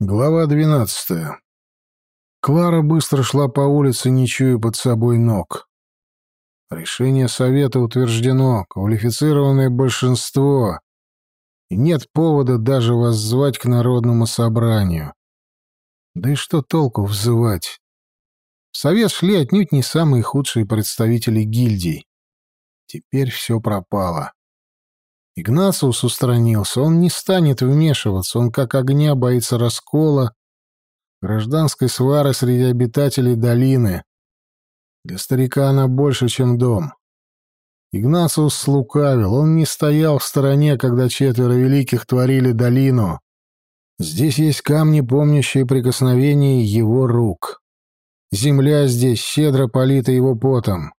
Глава двенадцатая. Клара быстро шла по улице, не чуя под собой ног. Решение совета утверждено, квалифицированное большинство, и нет повода даже воззвать к народному собранию. Да и что толку взывать? В совет шли отнюдь не самые худшие представители гильдий. Теперь все пропало. Игнациус устранился, он не станет вмешиваться, он как огня боится раскола, гражданской свары среди обитателей долины. Для старика она больше, чем дом. Игнациус слукавил, он не стоял в стороне, когда четверо великих творили долину. Здесь есть камни, помнящие прикосновение его рук. Земля здесь щедро полита его потом.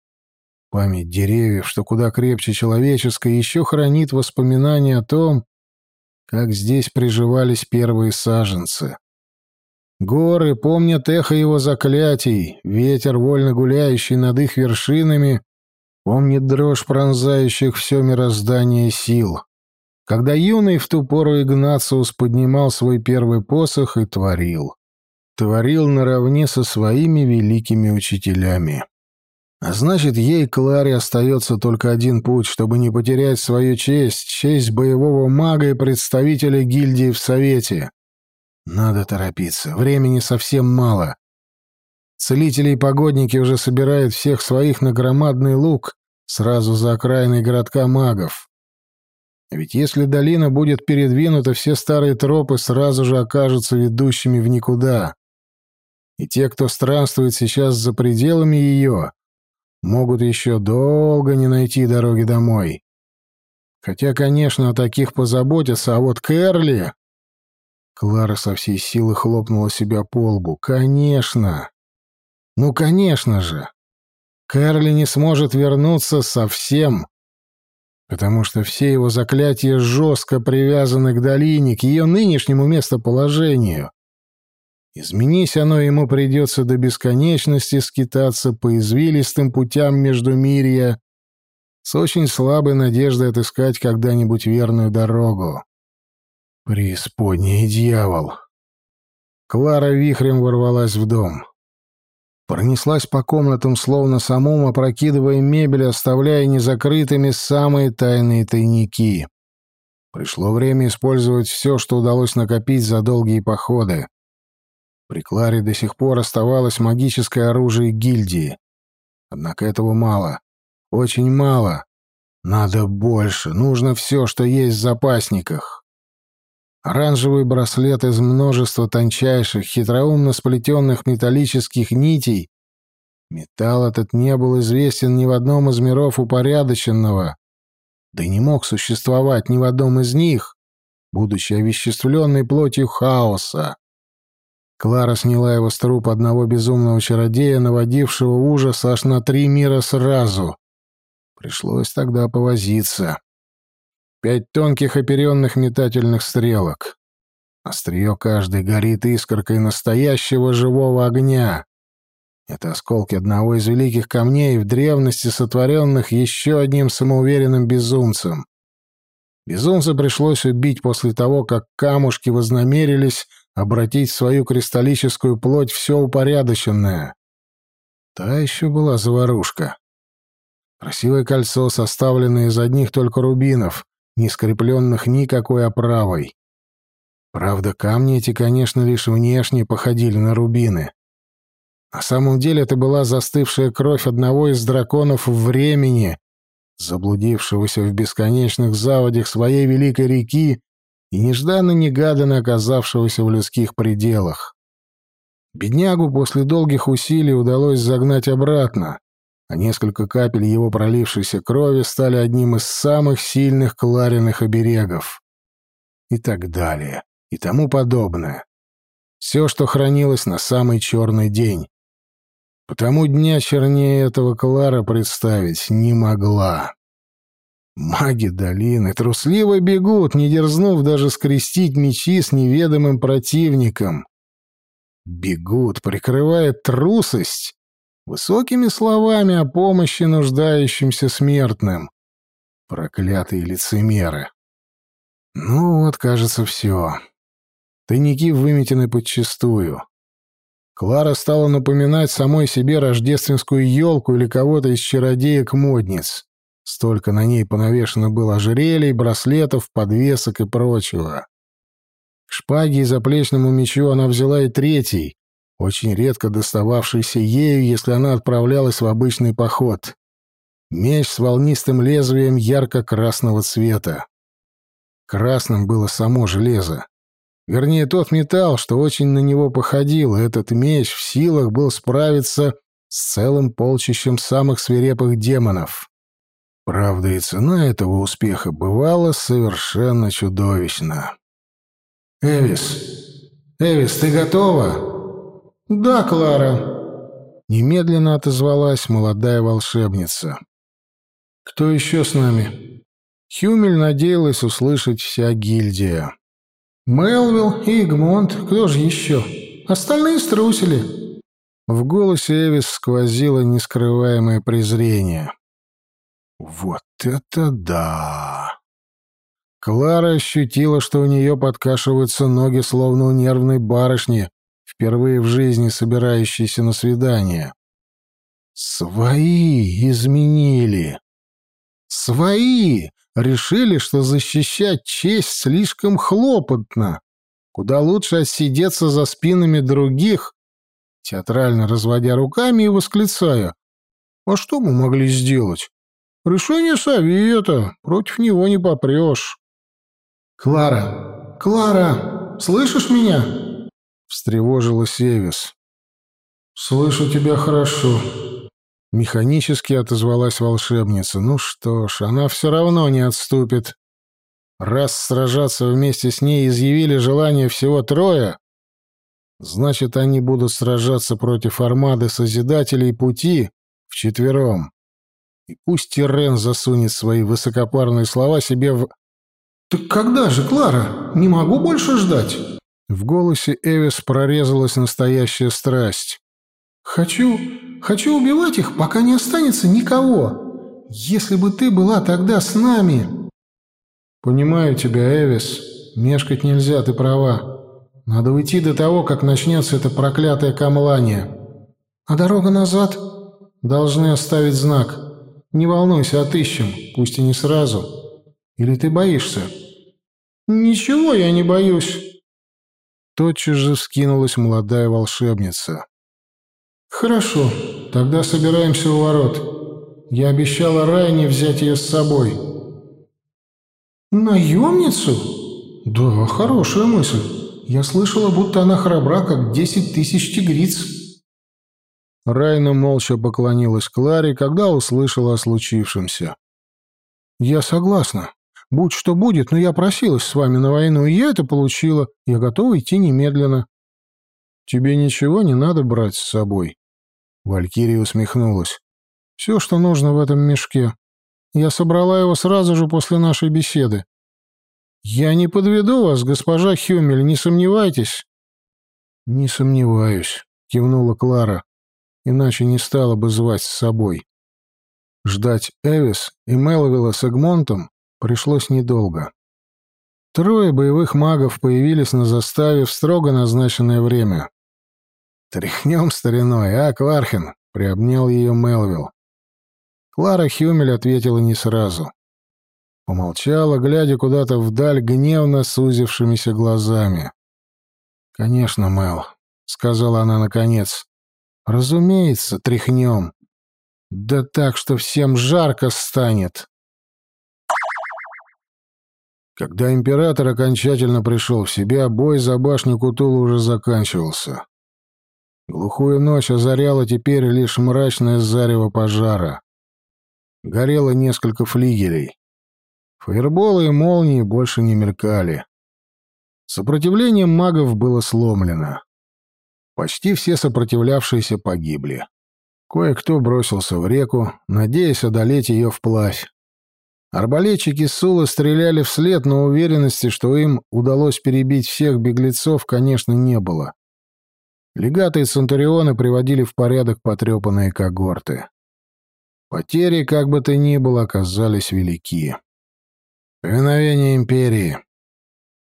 Память деревьев, что куда крепче человеческой, еще хранит воспоминания о том, как здесь приживались первые саженцы. Горы помнят эхо его заклятий, ветер, вольно гуляющий над их вершинами, помнит дрожь пронзающих все мироздание сил. Когда юный в ту пору Игнациус поднимал свой первый посох и творил. Творил наравне со своими великими учителями. А значит, ей, Кларе, остается только один путь, чтобы не потерять свою честь, честь боевого мага и представителя гильдии в Совете. Надо торопиться, времени совсем мало. Целители и погодники уже собирают всех своих на громадный луг сразу за окраиной городка магов. Ведь если долина будет передвинута, все старые тропы сразу же окажутся ведущими в никуда. И те, кто странствует сейчас за пределами ее, могут еще долго не найти дороги домой. Хотя, конечно, о таких позаботятся, а вот Кэрли... Клара со всей силы хлопнула себя по лбу. «Конечно! Ну, конечно же! Кэрли не сможет вернуться совсем, потому что все его заклятия жестко привязаны к долине, к ее нынешнему местоположению. Изменись оно, ему придется до бесконечности скитаться по извилистым путям между мирья с очень слабой надеждой отыскать когда-нибудь верную дорогу. Преисподний дьявол! Клара вихрем ворвалась в дом. Пронеслась по комнатам, словно самум, опрокидывая мебель, оставляя незакрытыми самые тайные тайники. Пришло время использовать все, что удалось накопить за долгие походы. При Кларе до сих пор оставалось магическое оружие гильдии. Однако этого мало. Очень мало. Надо больше. Нужно все, что есть в запасниках. Оранжевый браслет из множества тончайших, хитроумно сплетенных металлических нитей. Металл этот не был известен ни в одном из миров упорядоченного, да не мог существовать ни в одном из них, будучи овеществленной плотью хаоса. Клара сняла его с труп одного безумного чародея, наводившего ужас аж на три мира сразу. Пришлось тогда повозиться. Пять тонких оперенных метательных стрелок. Острие каждой горит искоркой настоящего живого огня. Это осколки одного из великих камней, в древности сотворенных еще одним самоуверенным безумцем. Безумца пришлось убить после того, как камушки вознамерились обратить в свою кристаллическую плоть все упорядоченное. Та еще была заварушка. Красивое кольцо, составленное из одних только рубинов, не скрепленных никакой оправой. Правда, камни эти, конечно, лишь внешне походили на рубины. На самом деле это была застывшая кровь одного из драконов времени, заблудившегося в бесконечных заводях своей великой реки и нежданно-негаданно оказавшегося в людских пределах. Беднягу после долгих усилий удалось загнать обратно, а несколько капель его пролившейся крови стали одним из самых сильных клариных оберегов. И так далее, и тому подобное. Все, что хранилось на самый черный день. Потому дня чернее этого Клара представить не могла. Маги долины трусливо бегут, не дерзнув даже скрестить мечи с неведомым противником. Бегут, прикрывая трусость высокими словами о помощи нуждающимся смертным. Проклятые лицемеры. Ну вот, кажется, все. Тайники выметены подчистую. Клара стала напоминать самой себе рождественскую елку или кого-то из чародеек-модниц. Столько на ней понавешено было ожерелий, браслетов, подвесок и прочего. К шпаге и заплечному мечу она взяла и третий, очень редко достававшийся ею, если она отправлялась в обычный поход. Меч с волнистым лезвием ярко-красного цвета. Красным было само железо. Вернее, тот металл, что очень на него походил, и этот меч в силах был справиться с целым полчищем самых свирепых демонов. Правда, и цена этого успеха бывала совершенно чудовищна. «Эвис! Эвис, ты готова?» «Да, Клара!» Немедленно отозвалась молодая волшебница. «Кто еще с нами?» Хюмель надеялась услышать вся гильдия. «Мелвилл и Игмонт, кто же еще? Остальные струсили». В голосе Эвис сквозило нескрываемое презрение. «Вот это да!» Клара ощутила, что у нее подкашиваются ноги, словно у нервной барышни, впервые в жизни собирающейся на свидание. «Свои изменили!» «Свои!» решили, что защищать честь слишком хлопотно. Куда лучше отсидеться за спинами других, театрально разводя руками и восклицая. «А что мы могли сделать? Решение совета, против него не попрешь». «Клара! Клара! Слышишь меня?» — встревожилась Эвис. «Слышу тебя хорошо», Механически отозвалась волшебница. Ну что ж, она все равно не отступит. Раз сражаться вместе с ней изъявили желание всего трое, значит, они будут сражаться против армады Созидателей Пути вчетвером. И пусть Тирен засунет свои высокопарные слова себе в... «Так когда же, Клара? Не могу больше ждать!» В голосе Эвис прорезалась настоящая страсть. «Хочу Хочу убивать их, пока не останется никого. Если бы ты была тогда с нами...» «Понимаю тебя, Эвис. Мешкать нельзя, ты права. Надо уйти до того, как начнется это проклятое камлание. А дорога назад? Должны оставить знак. Не волнуйся, отыщем, пусть и не сразу. Или ты боишься?» «Ничего я не боюсь». Тотчас же вскинулась молодая волшебница. «Хорошо, тогда собираемся у ворот. Я обещала Райне взять ее с собой». «Наемницу? Да, хорошая мысль. Я слышала, будто она храбра, как десять тысяч тигриц». Райна молча поклонилась Кларе, когда услышала о случившемся. «Я согласна. Будь что будет, но я просилась с вами на войну, и я это получила. Я готова идти немедленно. Тебе ничего не надо брать с собой?» Валькирия усмехнулась. «Все, что нужно в этом мешке. Я собрала его сразу же после нашей беседы. Я не подведу вас, госпожа Хюмель, не сомневайтесь». «Не сомневаюсь», — кивнула Клара, иначе не стала бы звать с собой. Ждать Эвис и Мелвилла с Эгмонтом пришлось недолго. Трое боевых магов появились на заставе в строго назначенное время. «Тряхнем стариной, а, Клархин?» — приобнял ее Мелвилл. Клара Хюмель ответила не сразу. Помолчала, глядя куда-то вдаль гневно сузившимися глазами. «Конечно, Мел», — сказала она наконец. «Разумеется, тряхнем. Да так, что всем жарко станет». Когда император окончательно пришел в себя, бой за башню Кутула уже заканчивался. Глухую ночь озаряла теперь лишь мрачное зарево пожара. Горело несколько флигелей. Фаерболы и молнии больше не мелькали. Сопротивление магов было сломлено. Почти все сопротивлявшиеся погибли. Кое-кто бросился в реку, надеясь одолеть ее вплавь. Арбалетчики Сула стреляли вслед, но уверенности, что им удалось перебить всех беглецов, конечно, не было. Легаты и центурионы приводили в порядок потрепанные когорты. Потери, как бы то ни было, оказались велики. Повиновение империи.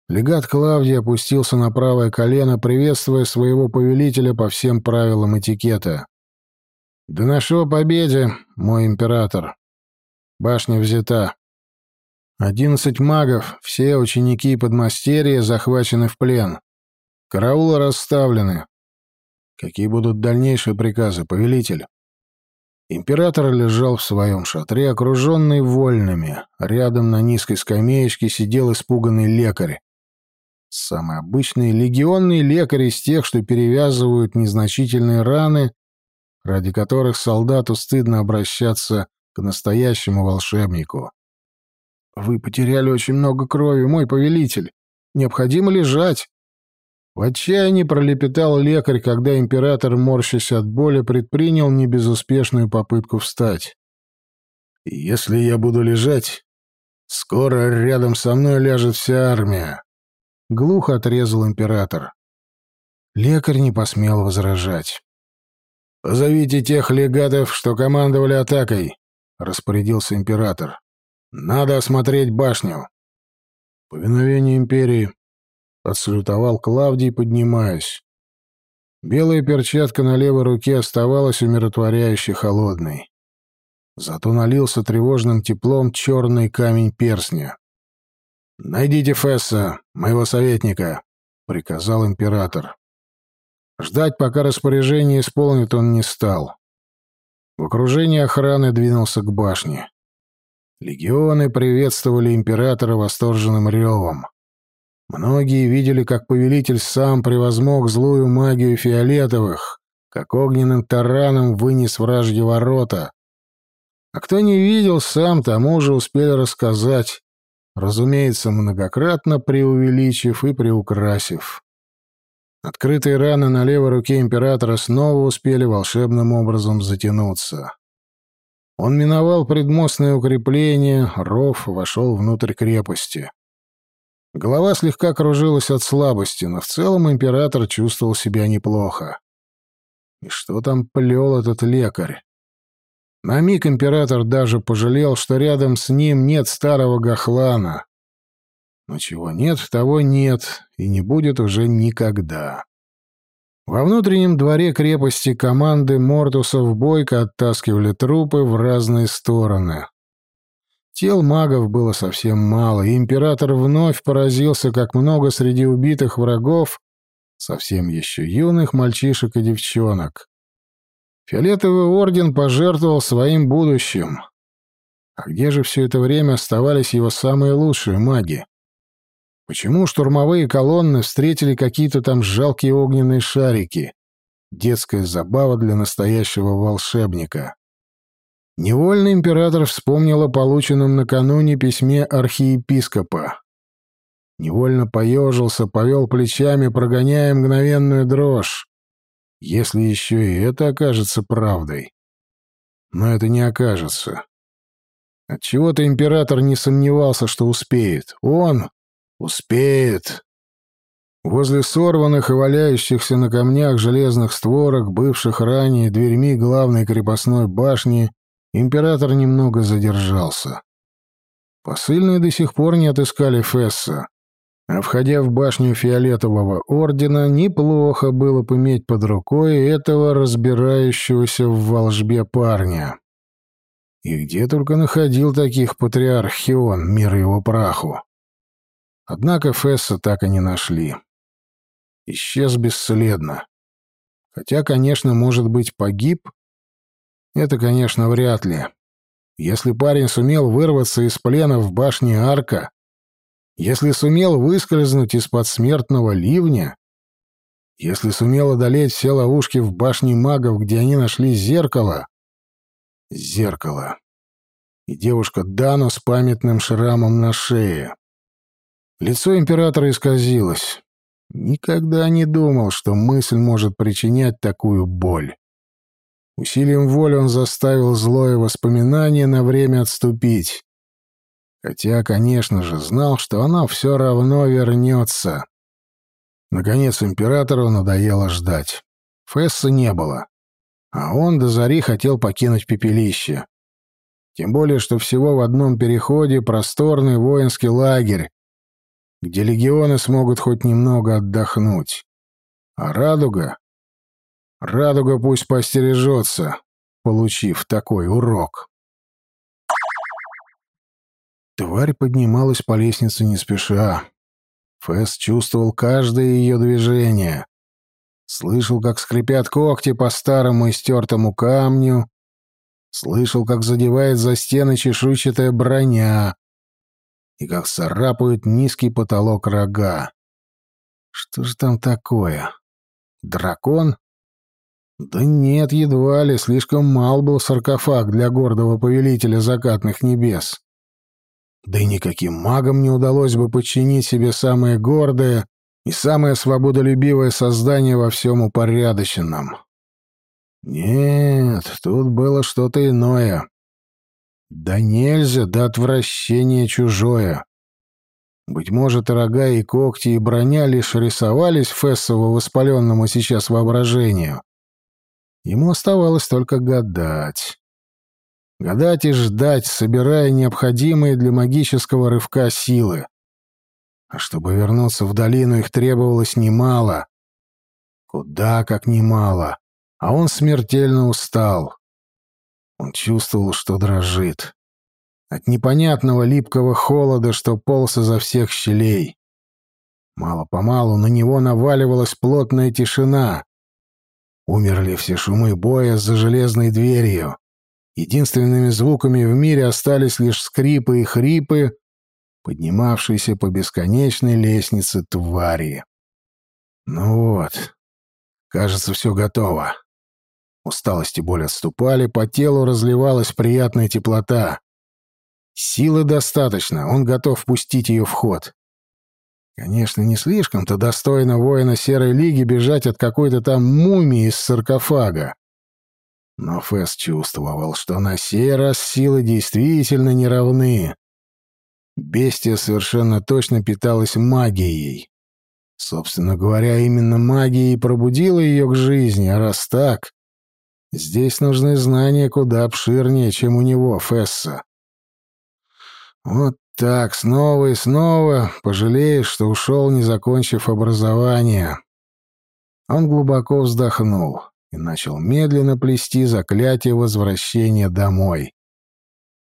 Легат Клавдий опустился на правое колено, приветствуя своего повелителя по всем правилам этикета. «Доношу о победе, мой император. Башня взята. Одиннадцать магов, все ученики и подмастерья захвачены в плен. Караулы расставлены. Какие будут дальнейшие приказы, повелитель?» Император лежал в своем шатре, окруженный вольными. Рядом на низкой скамеечке сидел испуганный лекарь. Самый обычный легионный лекарь из тех, что перевязывают незначительные раны, ради которых солдату стыдно обращаться к настоящему волшебнику. «Вы потеряли очень много крови, мой повелитель. Необходимо лежать». В отчаянии пролепетал лекарь, когда император, морщась от боли, предпринял небезуспешную попытку встать. «Если я буду лежать, скоро рядом со мной ляжет вся армия», — глухо отрезал император. Лекарь не посмел возражать. «Позовите тех легатов, что командовали атакой», — распорядился император. «Надо осмотреть башню». «Повиновение империи», — отсалютовал Клавдий, поднимаясь. Белая перчатка на левой руке оставалась умиротворяюще холодной. Зато налился тревожным теплом черный камень перстня. «Найдите Фесса, моего советника», — приказал император. Ждать, пока распоряжение исполнит, он не стал. В окружении охраны двинулся к башне. Легионы приветствовали императора восторженным ревом. Многие видели, как повелитель сам превозмог злую магию фиолетовых, как огненным тараном вынес вражьи ворота. А кто не видел, сам тому же успели рассказать, разумеется, многократно преувеличив и приукрасив. Открытые раны на левой руке императора снова успели волшебным образом затянуться. Он миновал предмостное укрепление, ров вошел внутрь крепости. Голова слегка кружилась от слабости, но в целом император чувствовал себя неплохо. И что там плел этот лекарь? На миг император даже пожалел, что рядом с ним нет старого Гахлана. Но чего нет, того нет, и не будет уже никогда. Во внутреннем дворе крепости команды Мортусов бойко оттаскивали трупы в разные стороны. Тел магов было совсем мало, и император вновь поразился, как много среди убитых врагов совсем еще юных мальчишек и девчонок. Фиолетовый орден пожертвовал своим будущим. А где же все это время оставались его самые лучшие маги? Почему штурмовые колонны встретили какие-то там жалкие огненные шарики? Детская забава для настоящего волшебника. Невольно император вспомнил о полученном накануне письме архиепископа. Невольно поежился, повел плечами, прогоняя мгновенную дрожь. Если еще и это окажется правдой. Но это не окажется. Отчего-то император не сомневался, что успеет. Он, Успеет. Возле сорванных и валяющихся на камнях железных створок, бывших ранее дверьми главной крепостной башни, император немного задержался. Посыльные до сих пор не отыскали Фесса, а входя в башню Фиолетового ордена, неплохо было бы иметь под рукой этого разбирающегося в волжбе парня. И где только находил таких патриарх Хион, мир его праху. Однако Фесса так и не нашли. Исчез бесследно. Хотя, конечно, может быть, погиб. Это, конечно, вряд ли. Если парень сумел вырваться из плена в башне Арка, если сумел выскользнуть из-под смертного ливня, если сумел одолеть все ловушки в башне магов, где они нашли зеркало... Зеркало. И девушка Дану с памятным шрамом на шее. Лицо императора исказилось. Никогда не думал, что мысль может причинять такую боль. Усилием воли он заставил злое воспоминание на время отступить. Хотя, конечно же, знал, что оно все равно вернется. Наконец императору надоело ждать. Фесса не было. А он до зари хотел покинуть пепелище. Тем более, что всего в одном переходе просторный воинский лагерь, где легионы смогут хоть немного отдохнуть. А радуга? Радуга пусть постережется, получив такой урок. Тварь поднималась по лестнице не спеша. Фэс чувствовал каждое ее движение. Слышал, как скрипят когти по старому истертому камню. Слышал, как задевает за стены чешуйчатая броня. И как царапают низкий потолок рога. Что же там такое? Дракон? Да нет, едва ли, слишком мал был саркофаг для гордого повелителя закатных небес. Да и никаким магам не удалось бы подчинить себе самое гордое и самое свободолюбивое создание во всем упорядоченном. Нет, тут было что-то иное. Да нельзя, до отвращения чужое. Быть может, рога и когти и броня лишь рисовались Фессову воспаленному сейчас воображению. Ему оставалось только гадать. Гадать и ждать, собирая необходимые для магического рывка силы. А чтобы вернуться в долину, их требовалось немало. Куда как немало. А он смертельно устал. Он чувствовал, что дрожит. От непонятного липкого холода, что полз изо всех щелей. Мало-помалу на него наваливалась плотная тишина. Умерли все шумы боя за железной дверью. Единственными звуками в мире остались лишь скрипы и хрипы, поднимавшиеся по бесконечной лестнице твари. Ну вот, кажется, все готово. Усталость и боль отступали, по телу разливалась приятная теплота. Силы достаточно, он готов пустить ее в ход. Конечно, не слишком-то достойно воина Серой Лиги бежать от какой-то там мумии из саркофага. Но Фэс чувствовал, что на сей раз силы действительно не равны. Бестия совершенно точно питалась магией. Собственно говоря, именно магия и пробудила ее к жизни, а раз так, здесь нужны знания куда обширнее, чем у него, Фесса. Вот так, снова и снова пожалеешь, что ушел, не закончив образование. Он глубоко вздохнул и начал медленно плести заклятие возвращения домой.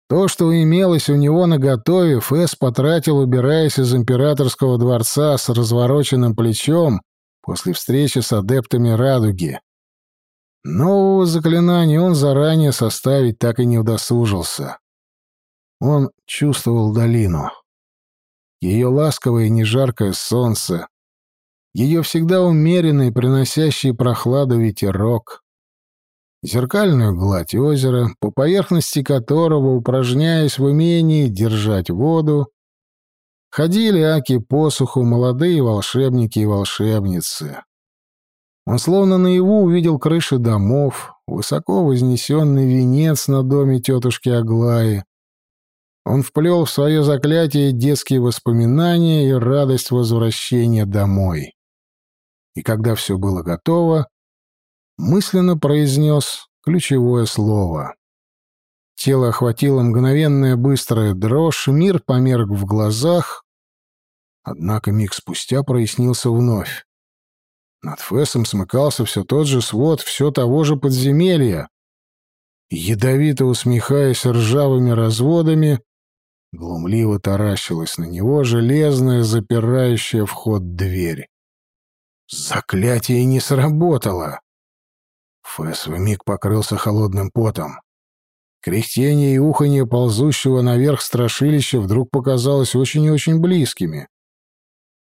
То, что имелось у него наготове, Фэс потратил, убираясь из императорского дворца с развороченным плечом после встречи с адептами Радуги. Нового заклинания он заранее составить так и не удосужился. Он чувствовал долину. Ее ласковое и нежаркое солнце, ее всегда умеренный, приносящий прохладу ветерок, зеркальную гладь озера, по поверхности которого, упражняясь в умении держать воду, ходили аки посуху молодые волшебники и волшебницы. Он словно наяву увидел крыши домов, высоко вознесенный венец на доме тетушки Аглаи. Он вплел в свое заклятие детские воспоминания и радость возвращения домой и когда все было готово, мысленно произнес ключевое слово. Тело охватило мгновенная быстрая дрожь, мир померк в глазах, однако миг спустя прояснился вновь. Над Фессом смыкался все тот же свод все того же подземелья. Ядовито усмехаясь ржавыми разводами, глумливо таращилась на него железная, запирающая вход дверь. Заклятие не сработало. Фэс вмиг покрылся холодным потом. Кряхтение и уханье ползущего наверх страшилища вдруг показалось очень и очень близкими.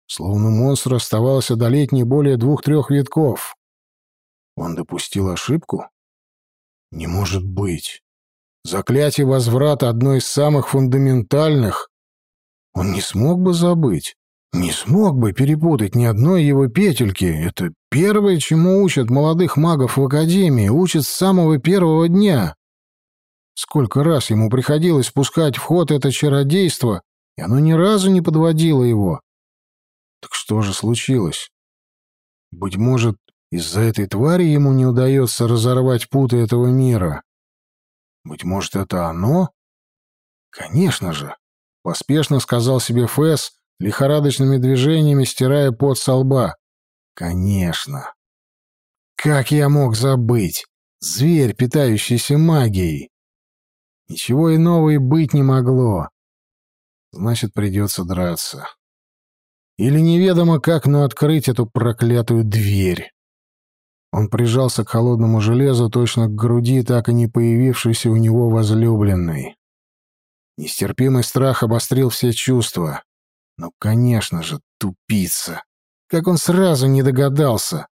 Словно монстр оставался одолеть не более двух-трех витков. Он допустил ошибку? Не может быть. Заклятие возврата — одно из самых фундаментальных. Он не смог бы забыть. Не смог бы перепутать ни одной его петельки. Это первое, чему учат молодых магов в Академии, учат с самого первого дня. Сколько раз ему приходилось спускать в ход это чародейство, и оно ни разу не подводило его. Так что же случилось? Быть может, из-за этой твари ему не удается разорвать путы этого мира? Быть может, это оно? Конечно же, поспешно сказал себе Фэс, лихорадочными движениями стирая пот со лба. Конечно. Как я мог забыть? Зверь, питающийся магией. Ничего иного и быть не могло. Значит, придется драться. Или неведомо как, но открыть эту проклятую дверь. Он прижался к холодному железу, точно к груди, так и не появившейся у него возлюбленной. Нестерпимый страх обострил все чувства. Ну, конечно же, тупица. Как он сразу не догадался.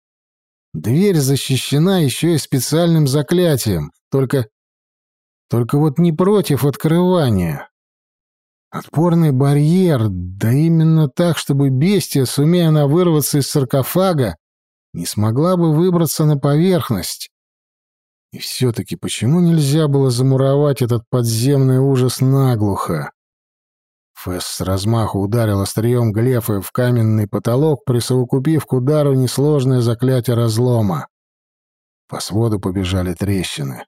Дверь защищена еще и специальным заклятием, только... Только вот не против открывания. Отпорный барьер, да именно так, чтобы бестия, сумея она вырваться из саркофага, не смогла бы выбраться на поверхность. И все-таки почему нельзя было замуровать этот подземный ужас наглухо? Фесс с размаху ударил острием глефы в каменный потолок, присовокупив к удару несложное заклятие разлома. По своду побежали трещины.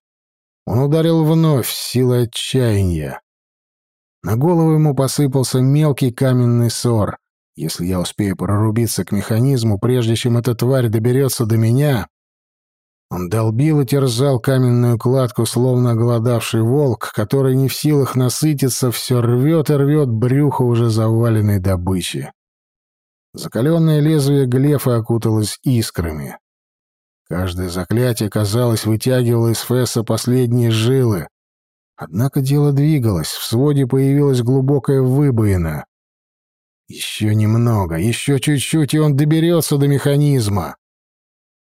Он ударил вновь с силой отчаяния. На голову ему посыпался мелкий каменный сор. Если я успею прорубиться к механизму, прежде чем эта тварь доберется до меня... Он долбил и терзал каменную кладку, словно голодавший волк, который не в силах насытиться, все рвет и рвет брюхо уже заваленной добычи. Закаленное лезвие глефа окуталось искрами. Каждое заклятие, казалось, вытягивало из Фесса последние жилы. Однако дело двигалось, в своде появилась глубокая выбоина. Еще немного, еще чуть-чуть, и он доберется до механизма.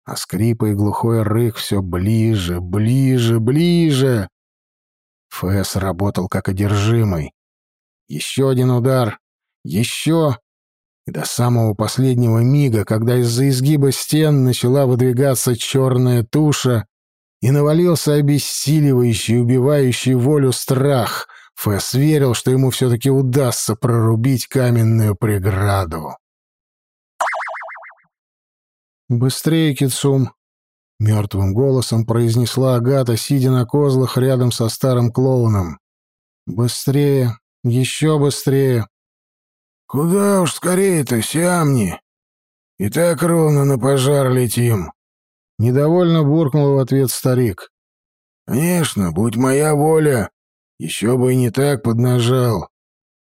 А скрип и глухой рык все ближе, ближе, ближе. Фэс работал как одержимый. Еще один удар, еще... И до самого последнего мига, когда из-за изгиба стен начала выдвигаться черная туша, и навалился обессиливающий, убивающий волю страх — Фэс верил, что ему все-таки удастся прорубить каменную преграду. «Быстрее, Кицум!» — мертвым голосом произнесла Агата, сидя на козлах рядом со старым клоуном. «Быстрее! Еще быстрее!» «Куда уж скорее-то, Сиамни! И так ровно на пожар летим!» Недовольно буркнул в ответ старик. «Конечно, будь моя воля, еще бы и не так поднажал.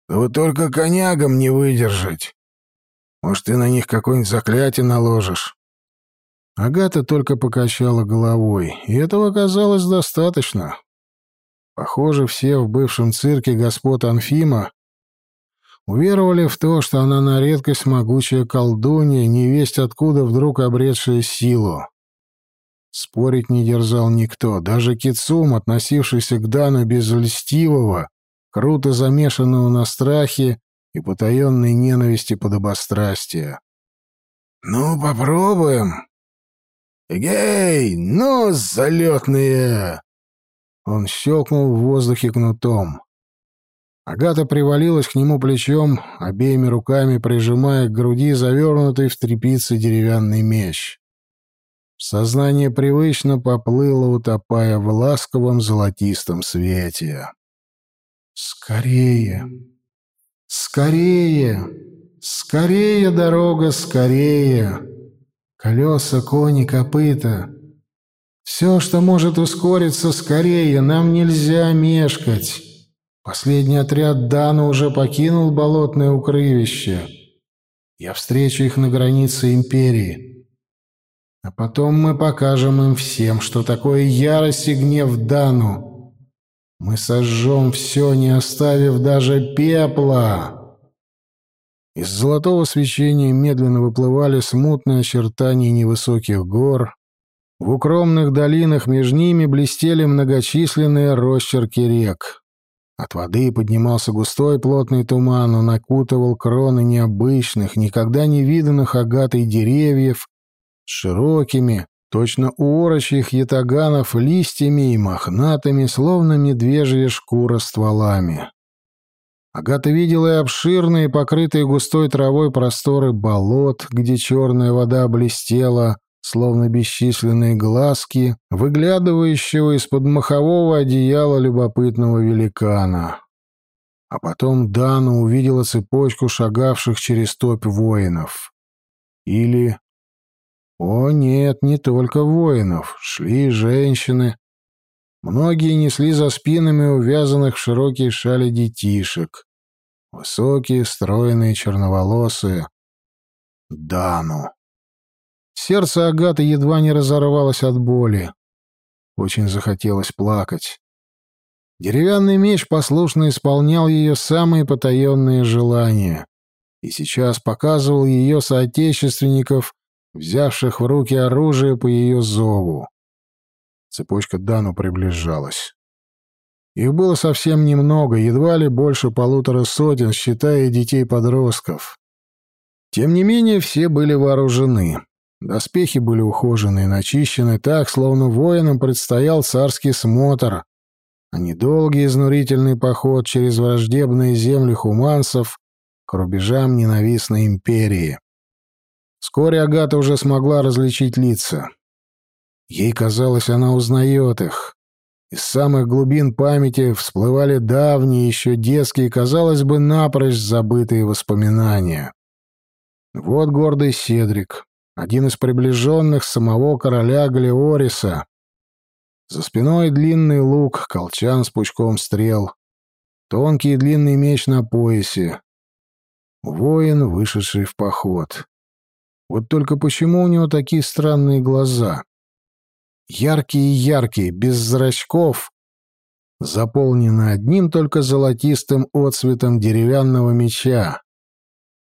Да вот только конягам не выдержать. Может, ты на них какое-нибудь заклятие наложишь?» Агата только покачала головой, и этого оказалось достаточно. Похоже, все в бывшем цирке господ Анфима уверовали в то, что она на редкость могучая колдунья, невесть откуда вдруг обретшая силу. Спорить не дерзал никто, даже Кицум, относившийся к Дану без льстивого, круто замешанного на страхе и потаенной ненависти подобострастия. «Ну, попробуем!» «Эгей, ну, залетные!» Он щелкнул в воздухе кнутом. Агата привалилась к нему плечом, обеими руками прижимая к груди завернутый в тряпицы деревянный меч. Сознание привычно поплыло, утопая в ласковом золотистом свете. «Скорее! Скорее! Скорее, дорога, скорее! Колеса, кони, копыта! Все, что может ускориться, скорее! Нам нельзя мешкать!» Последний отряд Дана уже покинул болотное укрывище. Я встречу их на границе Империи. А потом мы покажем им всем, что такое ярость и гнев Дану. Мы сожжем все, не оставив даже пепла. Из золотого свечения медленно выплывали смутные очертания невысоких гор. В укромных долинах между ними блестели многочисленные росчерки рек. От воды поднимался густой плотный туман, он окутывал кроны необычных, никогда не виданных агатой деревьев широкими, точно у орочьих ятаганов, листьями и мохнатыми, словно медвежья шкура стволами. Агата видела и обширные, покрытые густой травой просторы болот, где черная вода блестела, словно бесчисленные глазки, выглядывающего из-под махового одеяла любопытного великана. А потом Дана увидела цепочку шагавших через топь воинов. Или... О нет, не только воинов. Шли женщины. Многие несли за спинами увязанных в широкие шали детишек. Высокие, стройные, черноволосые. Дану. Сердце Агаты едва не разорвалось от боли. Очень захотелось плакать. Деревянный меч послушно исполнял ее самые потаенные желания и сейчас показывал ее соотечественников, взявших в руки оружие по ее зову. Цепочка Дану приближалась. Их было совсем немного, едва ли больше полутора сотен, считая детей-подростков. Тем не менее, все были вооружены. Доспехи были ухожены и начищены так, словно воинам предстоял царский смотр, а не долгий изнурительный поход через враждебные земли хуманцев к рубежам ненавистной империи. Вскоре Агата уже смогла различить лица. Ей казалось, она узнает их. Из самых глубин памяти всплывали давние, еще детские, казалось бы, напрочь забытые воспоминания. Вот гордый Седрик, один из приближенных самого короля Галиориса. За спиной длинный лук, колчан с пучком стрел, тонкий и длинный меч на поясе. Воин, вышедший в поход. Вот только почему у него такие странные глаза? Яркие-яркие, без зрачков, заполнены одним только золотистым отсветом деревянного меча.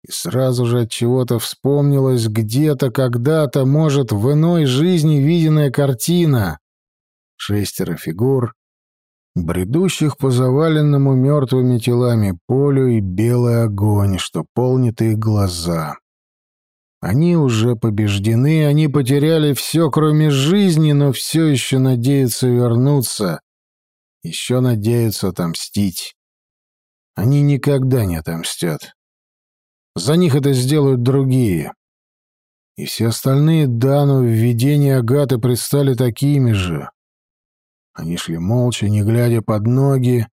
И сразу же от чего-то вспомнилась где-то, когда-то, может, в иной жизни виденная картина. Шестеро фигур, бредущих по заваленному мертвыми телами полю и белый огонь, что полнит их глаза. Они уже побеждены, они потеряли все, кроме жизни, но все еще надеются вернуться, еще надеются отомстить. Они никогда не отомстят. За них это сделают другие. И все остальные Дану в видении Агаты предстали такими же. Они шли молча, не глядя под ноги,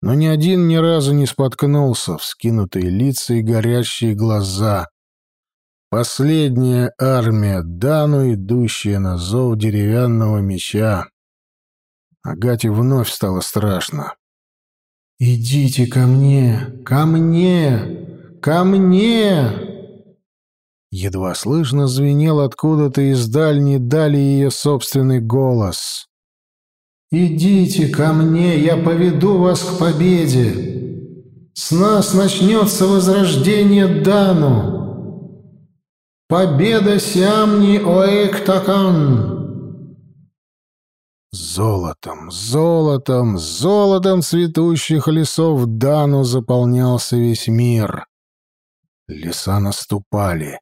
но ни один ни разу не споткнулся, вскинутые лица и горящие глаза. Последняя армия Дану, идущая на зов деревянного меча. Агате вновь стало страшно. «Идите ко мне, ко мне!» Ко мне!» Едва слышно звенел откуда-то из дальней дали ее собственный голос. «Идите ко мне, я поведу вас к победе! С нас начнется возрождение Дану! Победа Сиамни Оэктакан!» Золотом, золотом, золотом цветущих лесов Дану заполнялся весь мир. Леса наступали.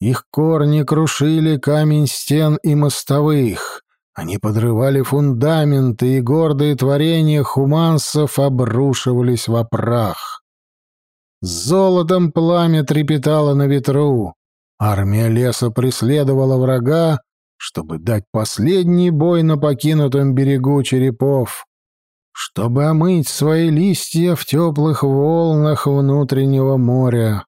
Их корни крушили камень стен и мостовых. Они подрывали фундаменты, и гордые творения хуманцев обрушивались в прах. Золотом пламя трепетало на ветру. Армия леса преследовала врага, чтобы дать последний бой на покинутом берегу черепов, чтобы омыть свои листья в теплых волнах внутреннего моря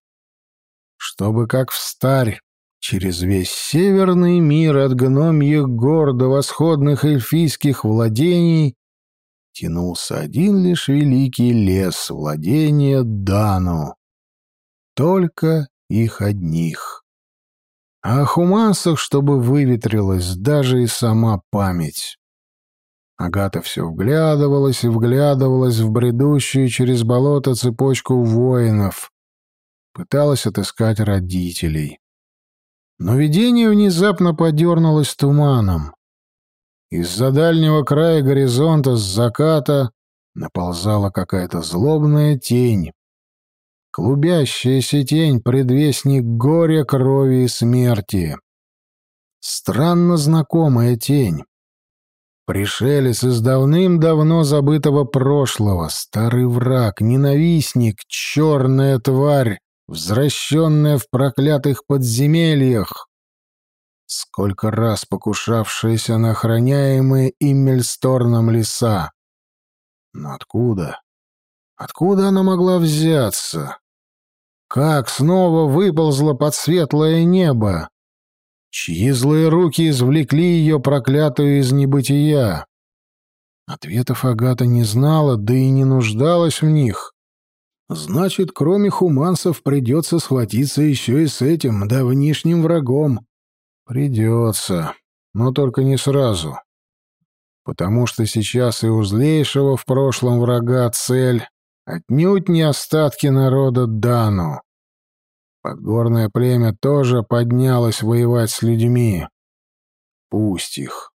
чтобы, как встарь, через весь северный мир от гномьих гор до восходных эльфийских владений тянулся один лишь великий лес владения Дану. Только их одних. А о хумансах, чтобы выветрилась даже и сама память. Агата все вглядывалась и вглядывалась в бредущую через болото цепочку воинов, пыталась отыскать родителей. Но видение внезапно подернулось туманом. Из-за дальнего края горизонта с заката наползала какая-то злобная тень. Клубящаяся тень — предвестник горя, крови и смерти. Странно знакомая тень. Пришелец из давным-давно забытого прошлого, старый враг, ненавистник, черная тварь, возвращенная в проклятых подземельях, сколько раз покушавшаяся на охраняемые Иммельсторном леса. Но откуда? Откуда она могла взяться? Как снова выползла под светлое небо? Чьи злые руки извлекли ее проклятую из небытия? Ответов Агата не знала, да и не нуждалась в них. Значит, кроме хуманцев придется схватиться еще и с этим давнишним врагом. Придется, но только не сразу. Потому что сейчас и у злейшего в прошлом врага цель отнюдь не остатки народа Дану. Подгорное племя тоже поднялось воевать с людьми. Пусть их.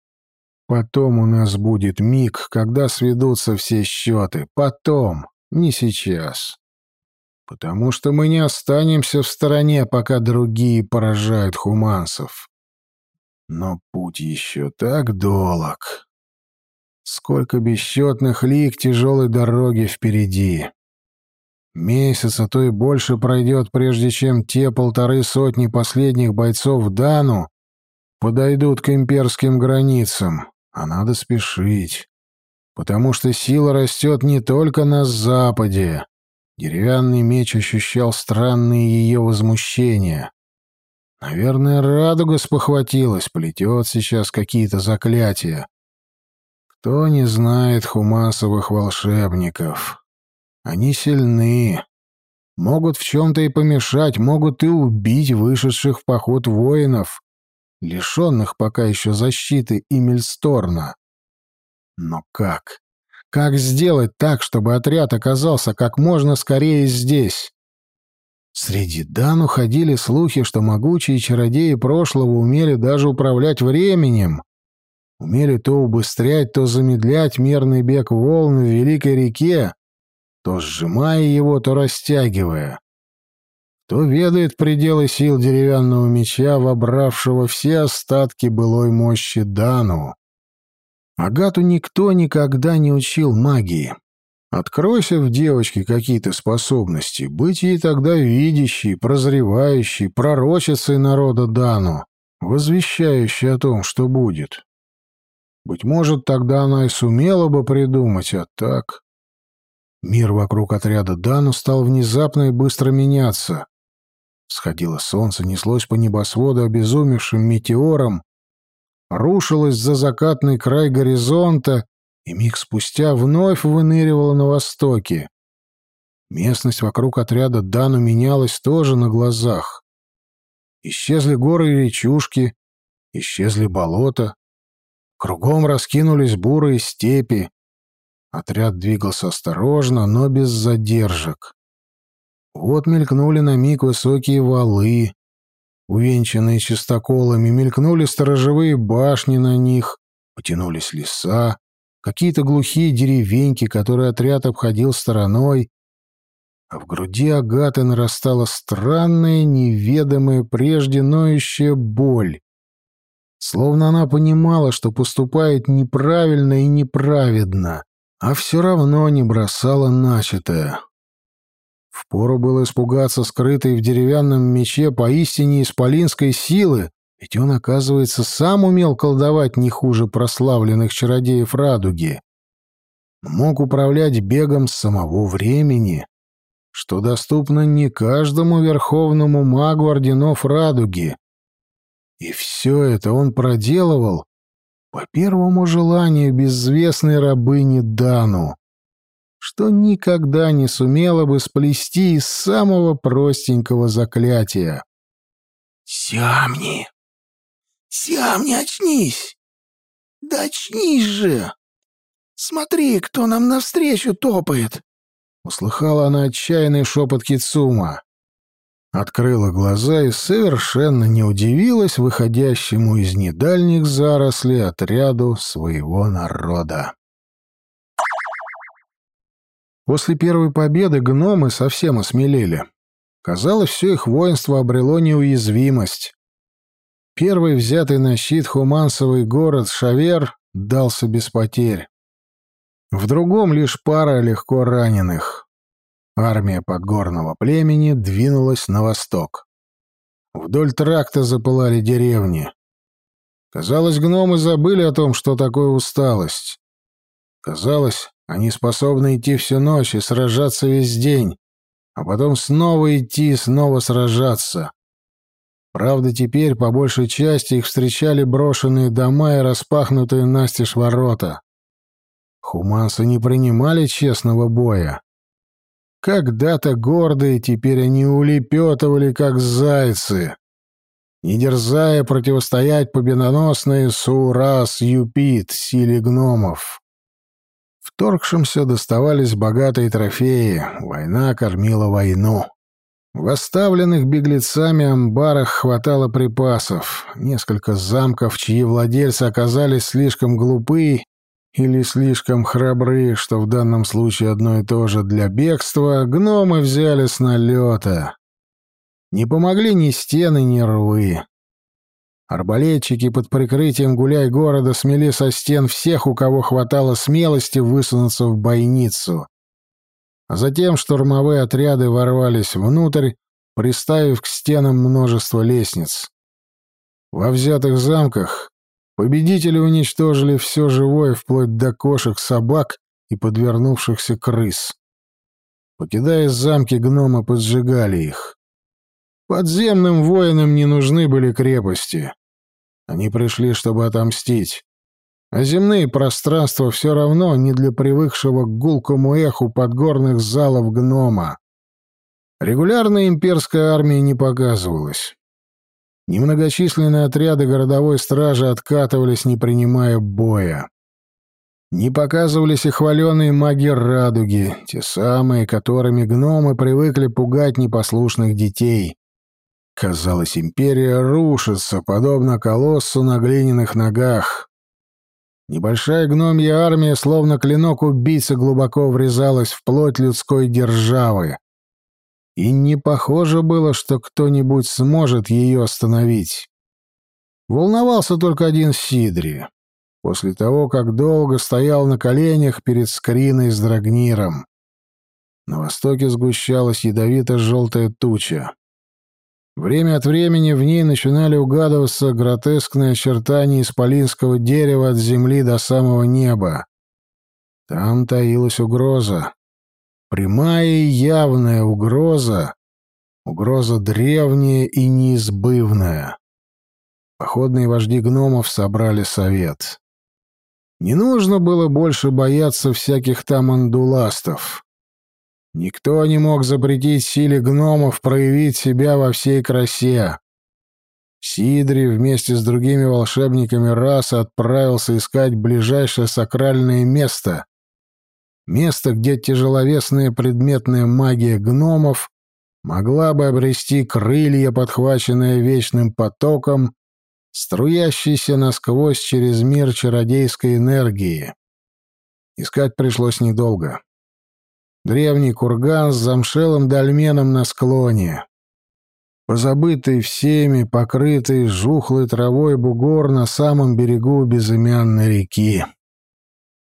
Потом у нас будет миг, когда сведутся все счеты. Потом, не сейчас. Потому что мы не останемся в стороне, пока другие поражают хуманцев. Но путь еще так долг. Сколько бесчетных лик тяжелой дороги впереди. Месяц, а то и больше пройдет, прежде чем те полторы сотни последних бойцов Дану подойдут к имперским границам. А надо спешить. Потому что сила растет не только на западе. Деревянный меч ощущал странные ее возмущения. Наверное, радуга спохватилась, плетет сейчас какие-то заклятия. Кто не знает хумасовых волшебников? Они сильны. Могут в чем-то и помешать, могут и убить вышедших в поход воинов, лишенных пока еще защиты Имельсторна. Но как? Как сделать так, чтобы отряд оказался как можно скорее здесь? Среди Дану ходили слухи, что могучие чародеи прошлого умели даже управлять временем. Умели то убыстрять, то замедлять мерный бег волн в великой реке, то сжимая его, то растягивая. Кто ведает пределы сил деревянного меча, вобравшего все остатки былой мощи Дану? Агату никто никогда не учил магии. Откройся в девочке какие-то способности, быть ей тогда видящей, прозревающей, пророчицей народа Дану, возвещающей о том, что будет. Быть может, тогда она и сумела бы придумать, а так... Мир вокруг отряда Дану стал внезапно и быстро меняться. Сходило солнце, неслось по небосводу обезумевшим метеором, рушилось за закатный край горизонта и миг спустя вновь выныривало на востоке. Местность вокруг отряда Дану менялась тоже на глазах. Исчезли горы и речушки, исчезли болота. Кругом раскинулись бурые степи. Отряд двигался осторожно, но без задержек. Вот мелькнули на миг высокие валы, увенчанные чистоколами, мелькнули сторожевые башни на них, потянулись леса, какие-то глухие деревеньки, которые отряд обходил стороной, а в груди Агаты нарастала странная, неведомая прежде ноющая боль. Словно она понимала, что поступает неправильно и неправедно, а все равно не бросала начатое. Впору было испугаться скрытой в деревянном мече поистине исполинской силы, ведь он, оказывается, сам умел колдовать не хуже прославленных чародеев радуги. Мог управлять бегом самого времени, что доступно не каждому верховному магу орденов радуги. И все это он проделывал по первому желанию безвестной рабыни Дану что никогда не сумела бы сплести из самого простенького заклятия. «Сямни! Сямни, очнись! Да очнись же! Смотри, кто нам навстречу топает!» Услыхала она отчаянный шепот Кицума. Открыла глаза и совершенно не удивилась выходящему из недальних зарослей отряду своего народа. После первой победы гномы совсем осмелели. Казалось, все их воинство обрело неуязвимость. Первый взятый на щит хумансовый город Шавер дался без потерь. В другом лишь пара легко раненых. Армия подгорного племени двинулась на восток. Вдоль тракта запылали деревни. Казалось, гномы забыли о том, что такое усталость. Казалось, они способны идти всю ночь и сражаться весь день, а потом снова идти и снова сражаться. Правда, теперь по большей части их встречали брошенные дома и распахнутые настежь ворота. Хуманцы не принимали честного боя. Когда-то гордые, теперь они улепетывали, как зайцы, не дерзая противостоять победоносной Сурас Юпит силе гномов. Вторгшимся доставались богатые трофеи, война кормила войну. В оставленных беглецами амбарах хватало припасов, несколько замков, чьи владельцы оказались слишком глупы или слишком храбры, что в данном случае одно и то же для бегства, гномы взяли с налета. Не помогли ни стены, ни рвы. Арбалетчики под прикрытием гуляй города смели со стен всех, у кого хватало смелости высунуться в бойницу. А затем штурмовые отряды ворвались внутрь, приставив к стенам множество лестниц. Во взятых замках победители уничтожили все живое, вплоть до кошек, собак и подвернувшихся крыс. Покидая замки, гномы поджигали их. Подземным воинам не нужны были крепости. Они пришли, чтобы отомстить. А земные пространства все равно не для привыкшего к гулкому эху подгорных залов гнома. Регулярная имперская армия не показывалась. Немногочисленные отряды городовой стражи откатывались, не принимая боя. Не показывались и хваленые маги радуги, те самые, которыми гномы привыкли пугать непослушных детей. Казалось, империя рушится, подобно колоссу на глиняных ногах. Небольшая гномья армия, словно клинок убийцы, глубоко врезалась в плоть людской державы. И не похоже было, что кто-нибудь сможет ее остановить. Волновался только один Сидри. После того, как долго стоял на коленях перед скриной с Драгниром. На востоке сгущалась ядовито-желтая туча. Время от времени в ней начинали угадываться гротескные очертания исполинского дерева от земли до самого неба. Там таилась угроза. Прямая и явная угроза. Угроза древняя и неизбывная. Походные вожди гномов собрали совет. Не нужно было больше бояться всяких там андуластов. Никто не мог запретить силе гномов проявить себя во всей красе. Сидри вместе с другими волшебниками расы отправился искать ближайшее сакральное место. Место, где тяжеловесная предметная магия гномов могла бы обрести крылья, подхваченные вечным потоком, струящийся насквозь через мир чародейской энергии. Искать пришлось недолго. Древний курган с замшелым дольменом на склоне. Позабытый всеми, покрытый жухлой травой бугор на самом берегу безымянной реки.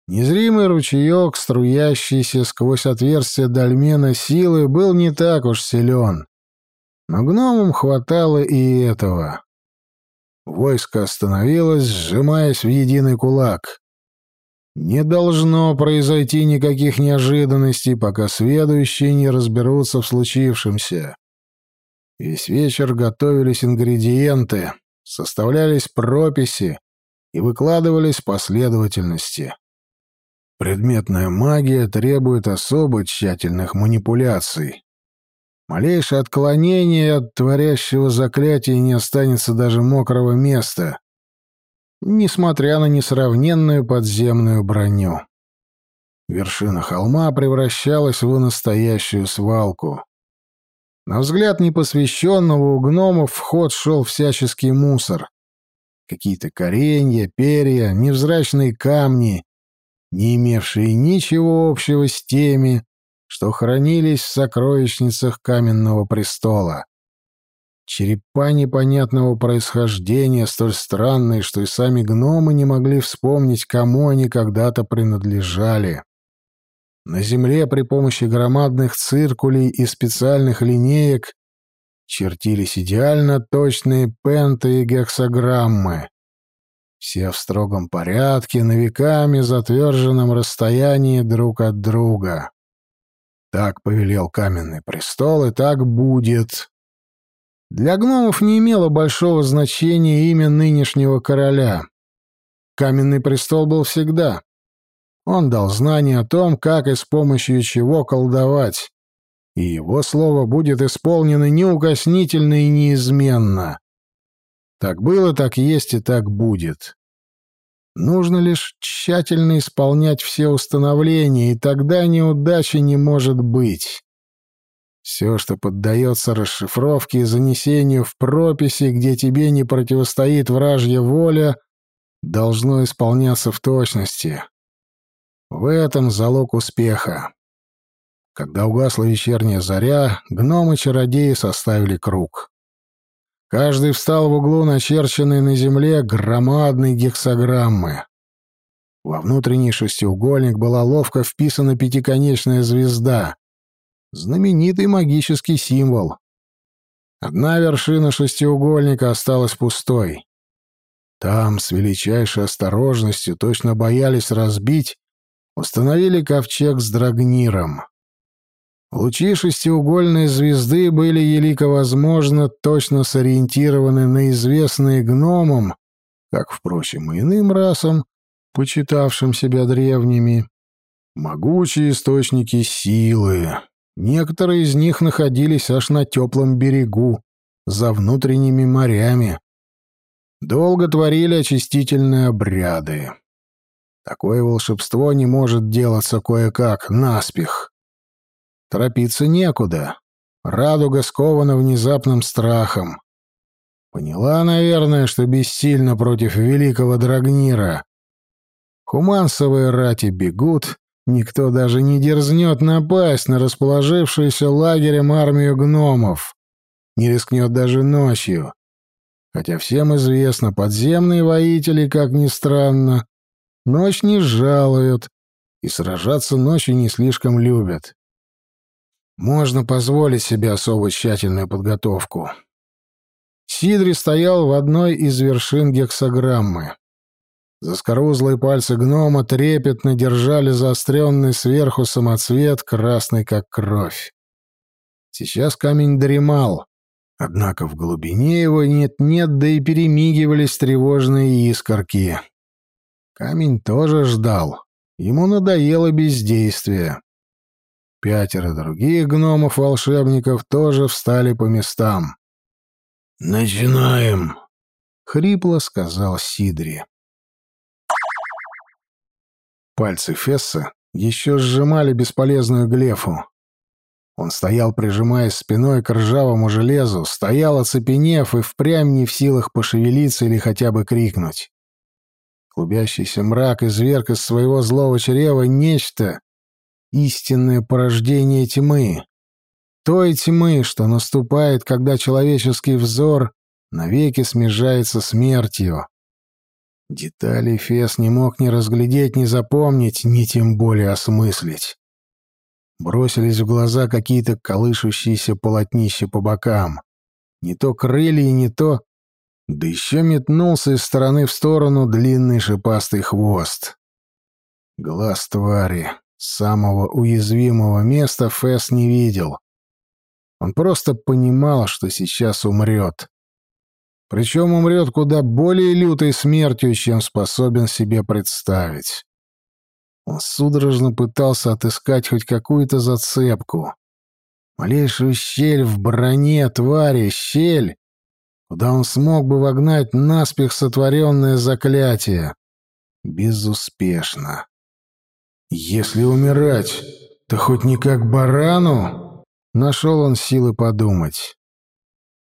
Незримый ручеек, струящийся сквозь отверстие дольмена силы, был не так уж силен. Но гномам хватало и этого. Войско остановилось, сжимаясь в единый кулак. Не должно произойти никаких неожиданностей, пока сведущие не разберутся в случившемся. Весь вечер готовились ингредиенты, составлялись прописи и выкладывались последовательности. Предметная магия требует особо тщательных манипуляций. Малейшее отклонение от творящего заклятия не останется даже мокрого места, несмотря на несравненную подземную броню. Вершина холма превращалась в настоящую свалку. На взгляд непосвященного у гномов в ход шел всяческий мусор. Какие-то коренья, перья, невзрачные камни, не имевшие ничего общего с теми, что хранились в сокровищницах каменного престола. Черепа непонятного происхождения, столь странные, что и сами гномы не могли вспомнить, кому они когда-то принадлежали. На земле при помощи громадных циркулей и специальных линеек чертились идеально точные пенты и гексограммы. Все в строгом порядке, на веками затверженном расстоянии друг от друга. Так повелел каменный престол, и так будет. Для гномов не имело большого значения имя нынешнего короля. Каменный престол был всегда. Он дал знание о том, как и с помощью чего колдовать, и его слово будет исполнено неукоснительно и неизменно. Так было, так есть и так будет. Нужно лишь тщательно исполнять все установления, и тогда неудачи не может быть. Все, что поддается расшифровке и занесению в прописи, где тебе не противостоит вражья воля, должно исполняться в точности. В этом залог успеха. Когда угасла вечерняя заря, гномы-чародеи составили круг. Каждый встал в углу начерченной на земле громадной гексограммы. Во внутренний шестиугольник была ловко вписана пятиконечная звезда, знаменитый магический символ. Одна вершина шестиугольника осталась пустой. Там с величайшей осторожностью, точно боялись разбить, установили ковчег с драгниром. Лучи шестиугольной звезды были елико возможно точно сориентированы на известные гномам, как, впрочем, и иным расам, почитавшим себя древними, могучие источники силы. Некоторые из них находились аж на теплом берегу, за внутренними морями. Долго творили очистительные обряды. Такое волшебство не может делаться кое-как, наспех. Торопиться некуда. Радуга скована внезапным страхом. Поняла, наверное, что бессильно против великого Драгнира. Хумансовые рати бегут, никто даже не дерзнет напасть на расположившуюся лагерем армию гномов. Не рискнет даже ночью. Хотя всем известно, подземные воители, как ни странно, ночь не жалуют и сражаться ночью не слишком любят можно позволить себе особо тщательную подготовку. Сидри стоял в одной из вершин гексограммы. Заскорузлые пальцы гнома трепетно держали заостренный сверху самоцвет, красный как кровь. Сейчас камень дремал, однако в глубине его нет-нет, да и перемигивались тревожные искорки. Камень тоже ждал. Ему надоело бездействие. Пятеро других гномов-волшебников тоже встали по местам. «Начинаем!» — хрипло сказал Сидри. Пальцы Фесса еще сжимали бесполезную глефу. Он стоял, прижимаясь спиной к ржавому железу, стоял, оцепенев и впрямь не в силах пошевелиться или хотя бы крикнуть. Клубящийся мрак изверг из своего злого чрева нечто, истинное порождение тьмы. Той тьмы, что наступает, когда человеческий взор навеки смежается смертью. Детали Фес не мог ни разглядеть, ни запомнить, ни тем более осмыслить. Бросились в глаза какие-то колышущиеся полотнища по бокам. Не то крылья, не то... Да еще метнулся из стороны в сторону длинный шипастый хвост. Глаз твари. Самого уязвимого места Фэс не видел. Он просто понимал, что сейчас умрет. Причем умрет куда более лютой смертью, чем способен себе представить. Он судорожно пытался отыскать хоть какую-то зацепку. Малейшую щель в броне твари, щель, куда он смог бы вогнать наспех сотворенное заклятие. Безуспешно. Если умирать, то хоть не как барану, нашел он силы подумать.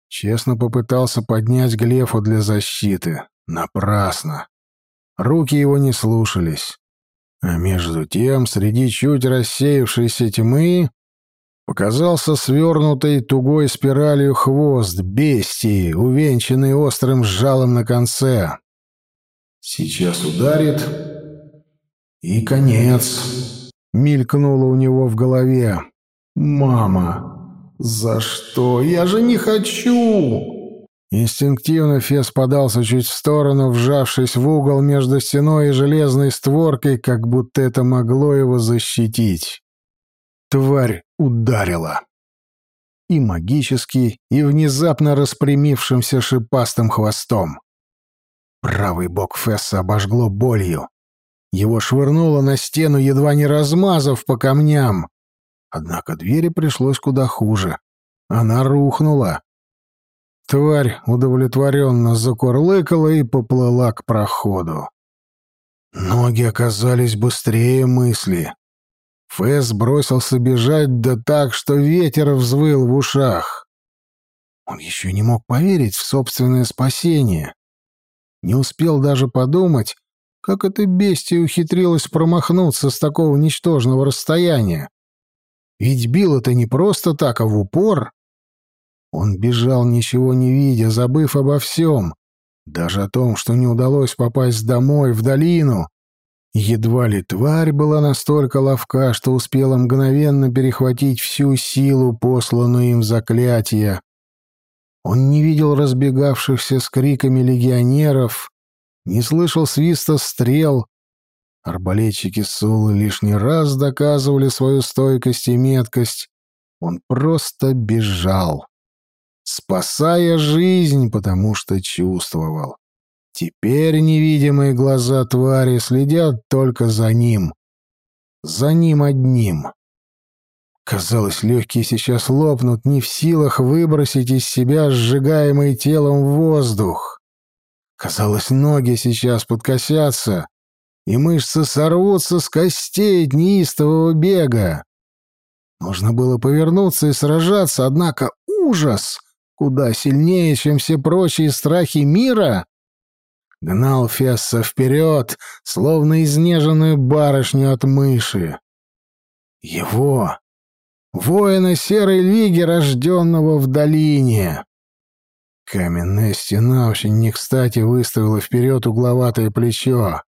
Честно попытался поднять Глефу для защиты. Напрасно. Руки его не слушались. А между тем, среди чуть рассеявшейся тьмы, показался свернутый тугой спиралью хвост бестии, увенчанный острым жалом на конце. «Сейчас ударит, и конец. Мелькнуло у него в голове. «Мама, за что? Я же не хочу!» Инстинктивно Фес подался чуть в сторону, вжавшись в угол между стеной и железной створкой, как будто это могло его защитить. Тварь ударила. И магически, и внезапно распрямившимся шипастым хвостом. Правый бок Фесса обожгло болью. Его швырнуло на стену, едва не размазав по камням. Однако двери пришлось куда хуже. Она рухнула. Тварь удовлетворенно закурлыкала и поплыла к проходу. Ноги оказались быстрее мысли. Фэс бросился бежать, да так, что ветер взвыл в ушах. Он еще не мог поверить в собственное спасение. Не успел даже подумать, как эта бестия ухитрилась промахнуться с такого ничтожного расстояния. Ведь бил это не просто так, а в упор. Он бежал, ничего не видя, забыв обо всем, даже о том, что не удалось попасть домой, в долину. Едва ли тварь была настолько ловка, что успела мгновенно перехватить всю силу, посланную им заклятия. Он не видел разбегавшихся с криками легионеров, не слышал свиста стрел. Арбалетчики Сулы лишний раз доказывали свою стойкость и меткость. Он просто бежал, спасая жизнь, потому что чувствовал. Теперь невидимые глаза твари следят только за ним. За ним одним. Казалось, легкие сейчас лопнут, не в силах выбросить из себя сжигаемый телом воздух. Казалось, ноги сейчас подкосятся, и мышцы сорвутся с костей неистового бега. Нужно было повернуться и сражаться, однако ужас, куда сильнее, чем все прочие страхи мира, гнал Фесса вперед, словно изнеженную барышню от мыши. Его, воина Серой Лиги, рожденного в долине. Каменная стена очень не кстати выставила вперед угловатое плечо.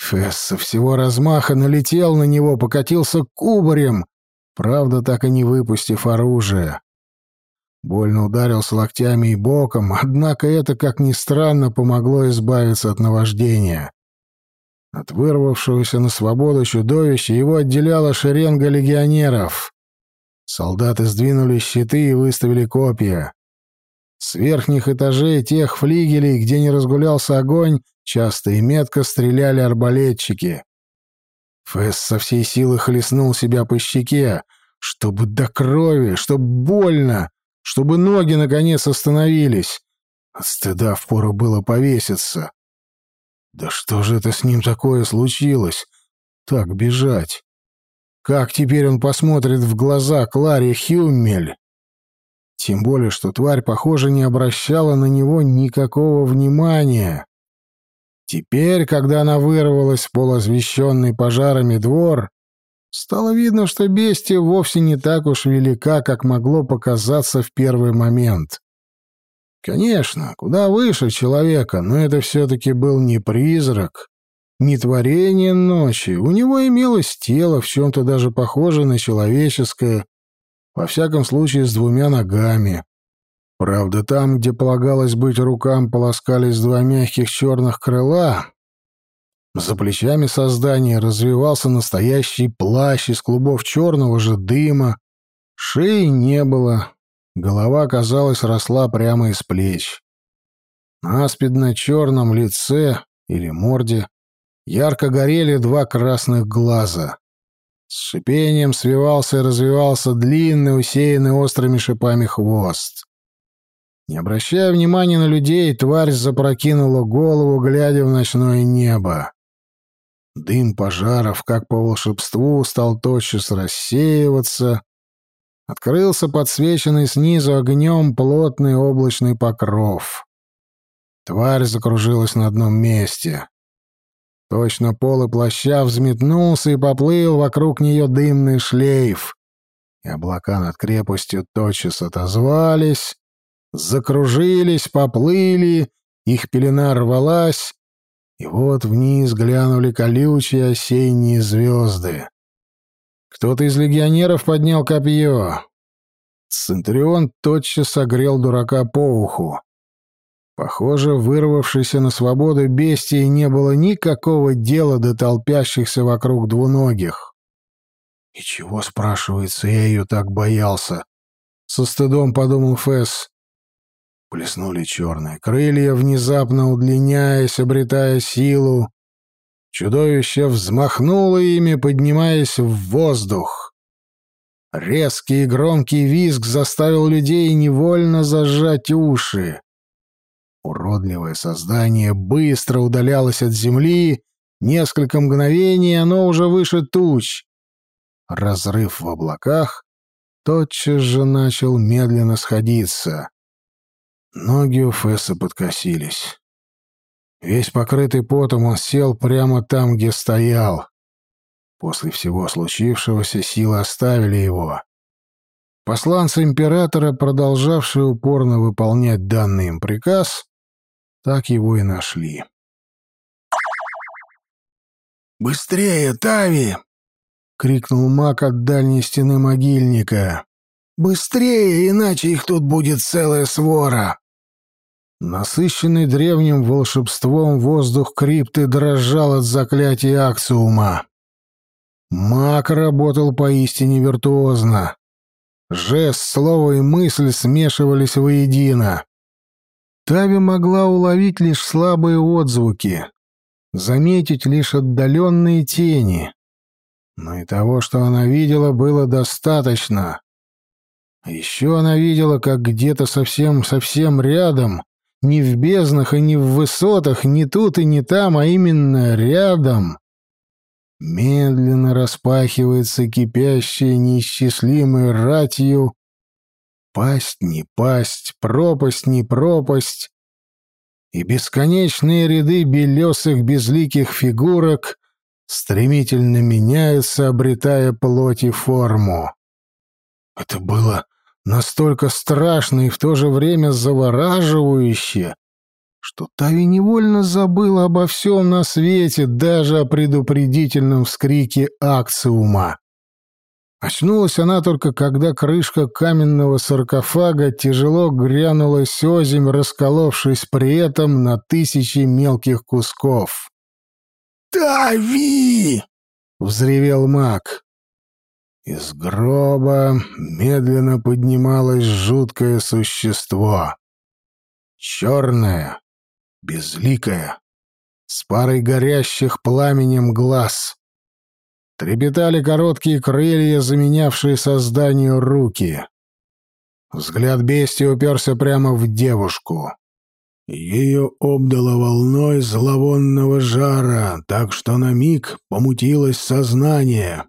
Фесс со всего размаха налетел на него, покатился кубарем, правда, так и не выпустив оружие. Больно ударился локтями и боком, однако это, как ни странно, помогло избавиться от наваждения. От вырвавшегося на свободу чудовища его отделяла шеренга легионеров. Солдаты сдвинули щиты и выставили копья. С верхних этажей тех флигелей, где не разгулялся огонь, часто и метко стреляли арбалетчики. Фесс со всей силы хлестнул себя по щеке, чтобы до крови, чтобы больно, чтобы ноги наконец остановились. От стыда впору было повеситься. Да что же это с ним такое случилось? Так бежать. Как теперь он посмотрит в глаза Кларе Хюммель? Тем более, что тварь, похоже, не обращала на него никакого внимания. Теперь, когда она вырвалась в полуосвещенный пожарами двор, стало видно, что бестия вовсе не так уж велика, как могло показаться в первый момент. Конечно, куда выше человека, но это все-таки был не призрак, не творение ночи. У него имелось тело, в чем-то даже похожее на человеческое, во всяком случае, с двумя ногами. Правда, там, где полагалось быть рукам, полоскались два мягких черных крыла. За плечами создания развивался настоящий плащ из клубов черного же дыма. Шеи не было. Голова, казалось, росла прямо из плеч. На аспидно-черном лице или морде ярко горели два красных глаза. С шипением свивался и развивался длинный, усеянный острыми шипами хвост. Не обращая внимания на людей, тварь запрокинула голову, глядя в ночное небо. Дым пожаров, как по волшебству, стал тотчас рассеиваться. Открылся подсвеченный снизу огнем плотный облачный покров. Тварь закружилась на одном месте. Точно полы плаща взметнулся и поплыл вокруг нее дымный шлейф. И облака над крепостью тотчас отозвались, закружились, поплыли, их пелена рвалась, и вот вниз глянули колючие осенние звезды. Кто-то из легионеров поднял копье. Центурион тотчас огрел дурака по уху. Похоже, вырвавшейся на свободу бестии не было никакого дела до толпящихся вокруг двуногих. «И чего, спрашивается, я ее так боялся?» — со стыдом подумал Фэс. Плеснули черные крылья, внезапно удлиняясь, обретая силу. Чудовище взмахнуло ими, поднимаясь в воздух. Резкий и громкий визг заставил людей невольно зажать уши. Уродливое создание быстро удалялось от земли, несколько мгновений оно уже выше туч. Разрыв в облаках тотчас же начал медленно сходиться. Ноги у Фесса подкосились. Весь покрытый потом он сел прямо там, где стоял. После всего случившегося силы оставили его. Посланцы императора, продолжавшие упорно выполнять данный им приказ, так его и нашли. «Быстрее, Тави!» — крикнул маг от дальней стены могильника. «Быстрее, иначе их тут будет целая свора!» Насыщенный древним волшебством воздух крипты дрожал от заклятия Акциума. Маг работал поистине виртуозно. Жест, слово и мысль смешивались воедино. Тави могла уловить лишь слабые отзвуки, заметить лишь отдаленные тени. Но и того, что она видела, было достаточно. Еще она видела, как где-то совсем-совсем рядом, не в безднах и не в высотах, не тут и не там, а именно рядом, медленно распахивается кипящая неисчислимой ратью Пасть не пасть, пропасть не пропасть, и бесконечные ряды белесых безликих фигурок стремительно меняются, обретая плоть и форму. Это было настолько страшно и в то же время завораживающе, что Тави невольно забыла обо всем на свете, даже о предупредительном вскрике Акциума. Очнулась она только, когда крышка каменного саркофага тяжело грянула озимь, расколовшись при этом на тысячи мелких кусков. «Тави!» — взревел маг. Из гроба медленно поднималось жуткое существо. Черное, безликое, с парой горящих пламенем глаз. Трепетали короткие крылья, заменявшие созданию руки. Взгляд бестии уперся прямо в девушку. Ее обдало волной зловонного жара, так что на миг помутилось сознание.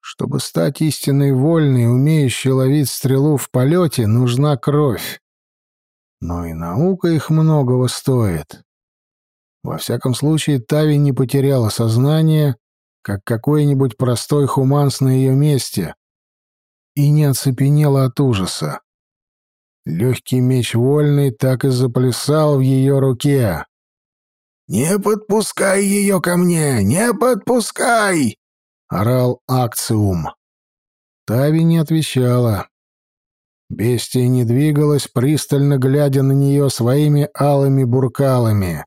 Чтобы стать истинной вольной, умеющей ловить стрелу в полете, нужна кровь. Но и наука их многого стоит. Во всяком случае, Тави не потеряла сознание как какой-нибудь простой хуманс на ее месте, и не оцепенела от ужаса. Легкий меч вольный так и заплясал в ее руке. «Не подпускай ее ко мне! Не подпускай!» — орал Акциум. Тави не отвечала. Бестия не двигалась, пристально глядя на нее своими алыми буркалами.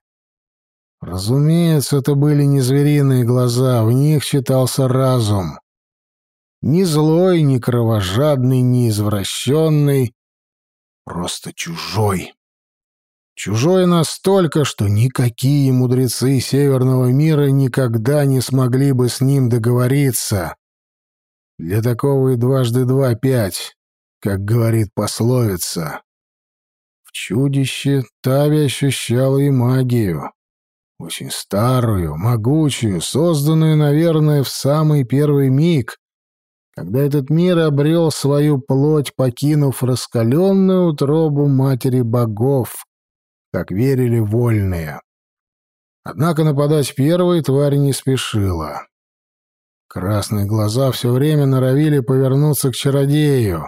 Разумеется, это были не звериные глаза, в них читался разум. Ни злой, ни кровожадный, ни извращенный, просто чужой. Чужой настолько, что никакие мудрецы северного мира никогда не смогли бы с ним договориться. Для такого и дважды два — пять, как говорит пословица. В чудище Тави ощущала и магию. Очень старую, могучую, созданную, наверное, в самый первый миг, когда этот мир обрел свою плоть, покинув раскаленную утробу матери богов, как верили вольные. Однако нападать первой тварь не спешила. Красные глаза все время норовили повернуться к чародею.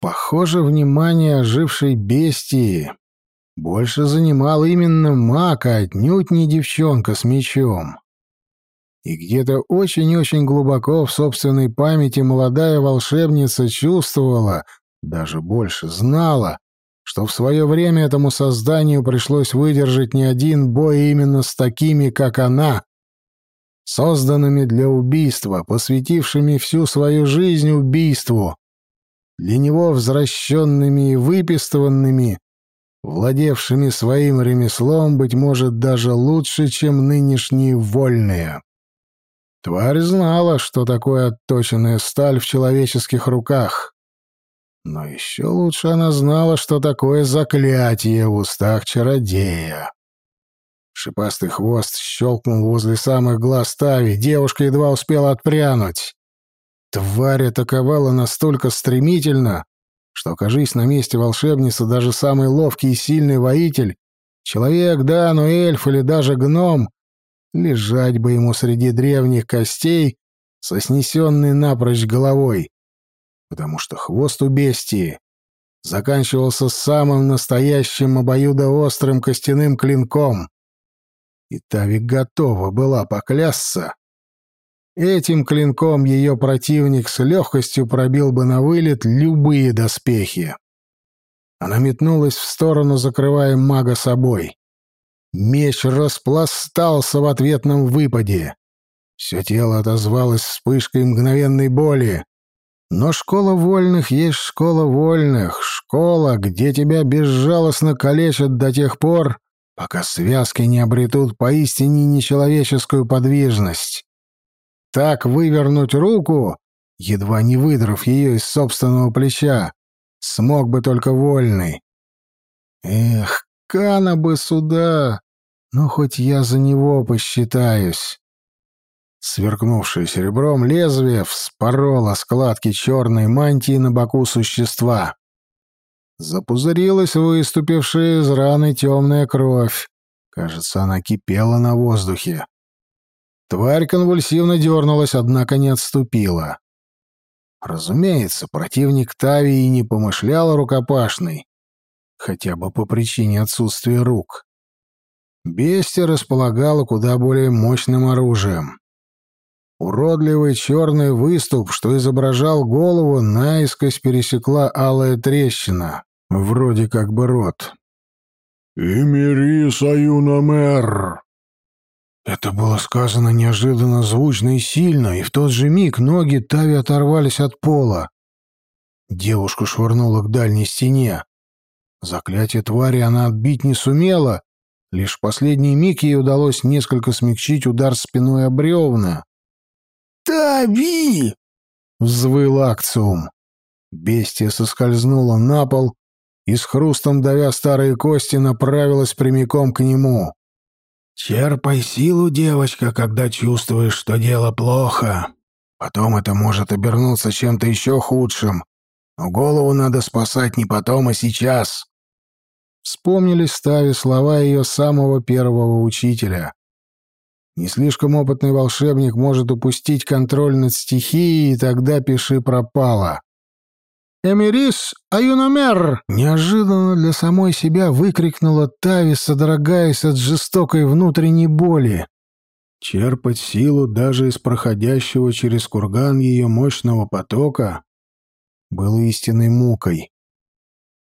Похоже, внимание ожившей бестии больше занимал именно маг, а отнюдь не девчонка с мечом. И где-то очень-очень глубоко в собственной памяти молодая волшебница чувствовала, даже больше знала, что в свое время этому созданию пришлось выдержать не один бой именно с такими, как она, созданными для убийства, посвятившими всю свою жизнь убийству, для него возвращенными и выпистыванными, владевшими своим ремеслом, быть может, даже лучше, чем нынешние вольные. Тварь знала, что такое отточенная сталь в человеческих руках. Но еще лучше она знала, что такое заклятие в устах чародея. Шипастый хвост щелкнул возле самых глаз Тави, девушка едва успела отпрянуть. Тварь атаковала настолько стремительно, что, окажись на месте волшебницы даже самый ловкий и сильный воитель, человек, да, но эльф или даже гном, лежать бы ему среди древних костей со снесенной напрочь головой, потому что хвост у бестии заканчивался самым настоящим обоюдоострым костяным клинком. И Тави готова была поклясться, Этим клинком ее противник с легкостью пробил бы на вылет любые доспехи. Она метнулась в сторону, закрывая мага собой. Меч распластался в ответном выпаде. Все тело отозвалось вспышкой мгновенной боли. Но школа вольных есть школа вольных, школа, где тебя безжалостно калечат до тех пор, пока связки не обретут поистине нечеловеческую подвижность. Так вывернуть руку, едва не выдрав ее из собственного плеча, смог бы только вольный. Эх, Кана бы сюда, ну хоть я за него посчитаюсь. Сверкнувшее серебром лезвие вспороло складки черной мантии на боку существа. Запузырилась выступившая из раны темная кровь. Кажется, она кипела на воздухе. Тварь конвульсивно дернулась, однако не отступила. Разумеется, противник Тавии не помышлял рукопашной, хотя бы по причине отсутствия рук. Бестия располагала куда более мощным оружием. Уродливый черный выступ, что изображал голову, наискось пересекла алая трещина, вроде как бы рот. «Эмири Саюнамер!» Это было сказано неожиданно звучно и сильно, и в тот же миг ноги Тави оторвались от пола. Девушку швырнуло к дальней стене. Заклятие твари она отбить не сумела, лишь в последний миг ей удалось несколько смягчить удар спиной о бревна. «Тави!» — взвыл Акциум. Бестия соскользнула на пол и с хрустом давя старые кости направилась прямиком к нему. Черпай силу, девочка, когда чувствуешь, что дело плохо. Потом это может обернуться чем-то еще худшим. Но голову надо спасать не потом, а сейчас. Вспомнились Стави слова ее самого первого учителя. Не слишком опытный волшебник может упустить контроль над стихией, и тогда пиши пропало. «Эмирис Аюномер!» Неожиданно для самой себя выкрикнула Тави, содрогаясь от жестокой внутренней боли. Черпать силу даже из проходящего через курган ее мощного потока было истинной мукой.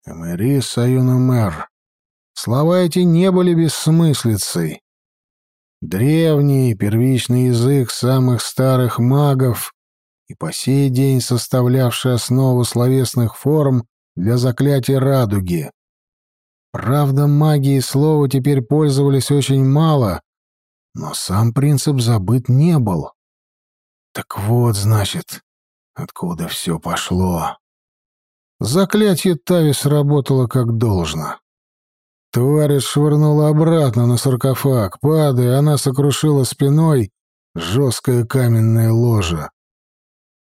«Эмирис Аюномер!» Слова эти не были бессмыслицей. Древний первичный язык самых старых магов и по сей день составлявший основу словесных форм для заклятия радуги. Правда, магией слова теперь пользовались очень мало, но сам принцип забыт не был. Так вот, значит, откуда все пошло. Заклятие Тави сработало как должно. Тварь швырнула обратно на саркофаг. Падая, она сокрушила спиной жесткое каменное ложе.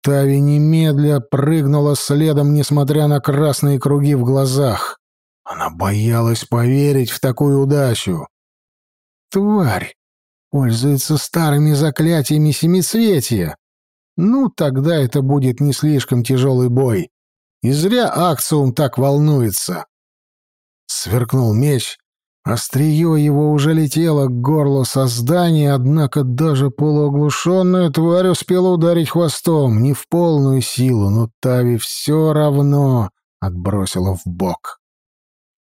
Тави немедля прыгнула следом, несмотря на красные круги в глазах. Она боялась поверить в такую удачу. Тварь пользуется старыми заклятиями семицветия. Ну, тогда это будет не слишком тяжелый бой. И зря Акциум так волнуется. Сверкнул меч, Острие его уже летело к горлу создания, однако даже полуоглушенная тварь успела ударить хвостом, не в полную силу, но Тави все равно отбросила в бок.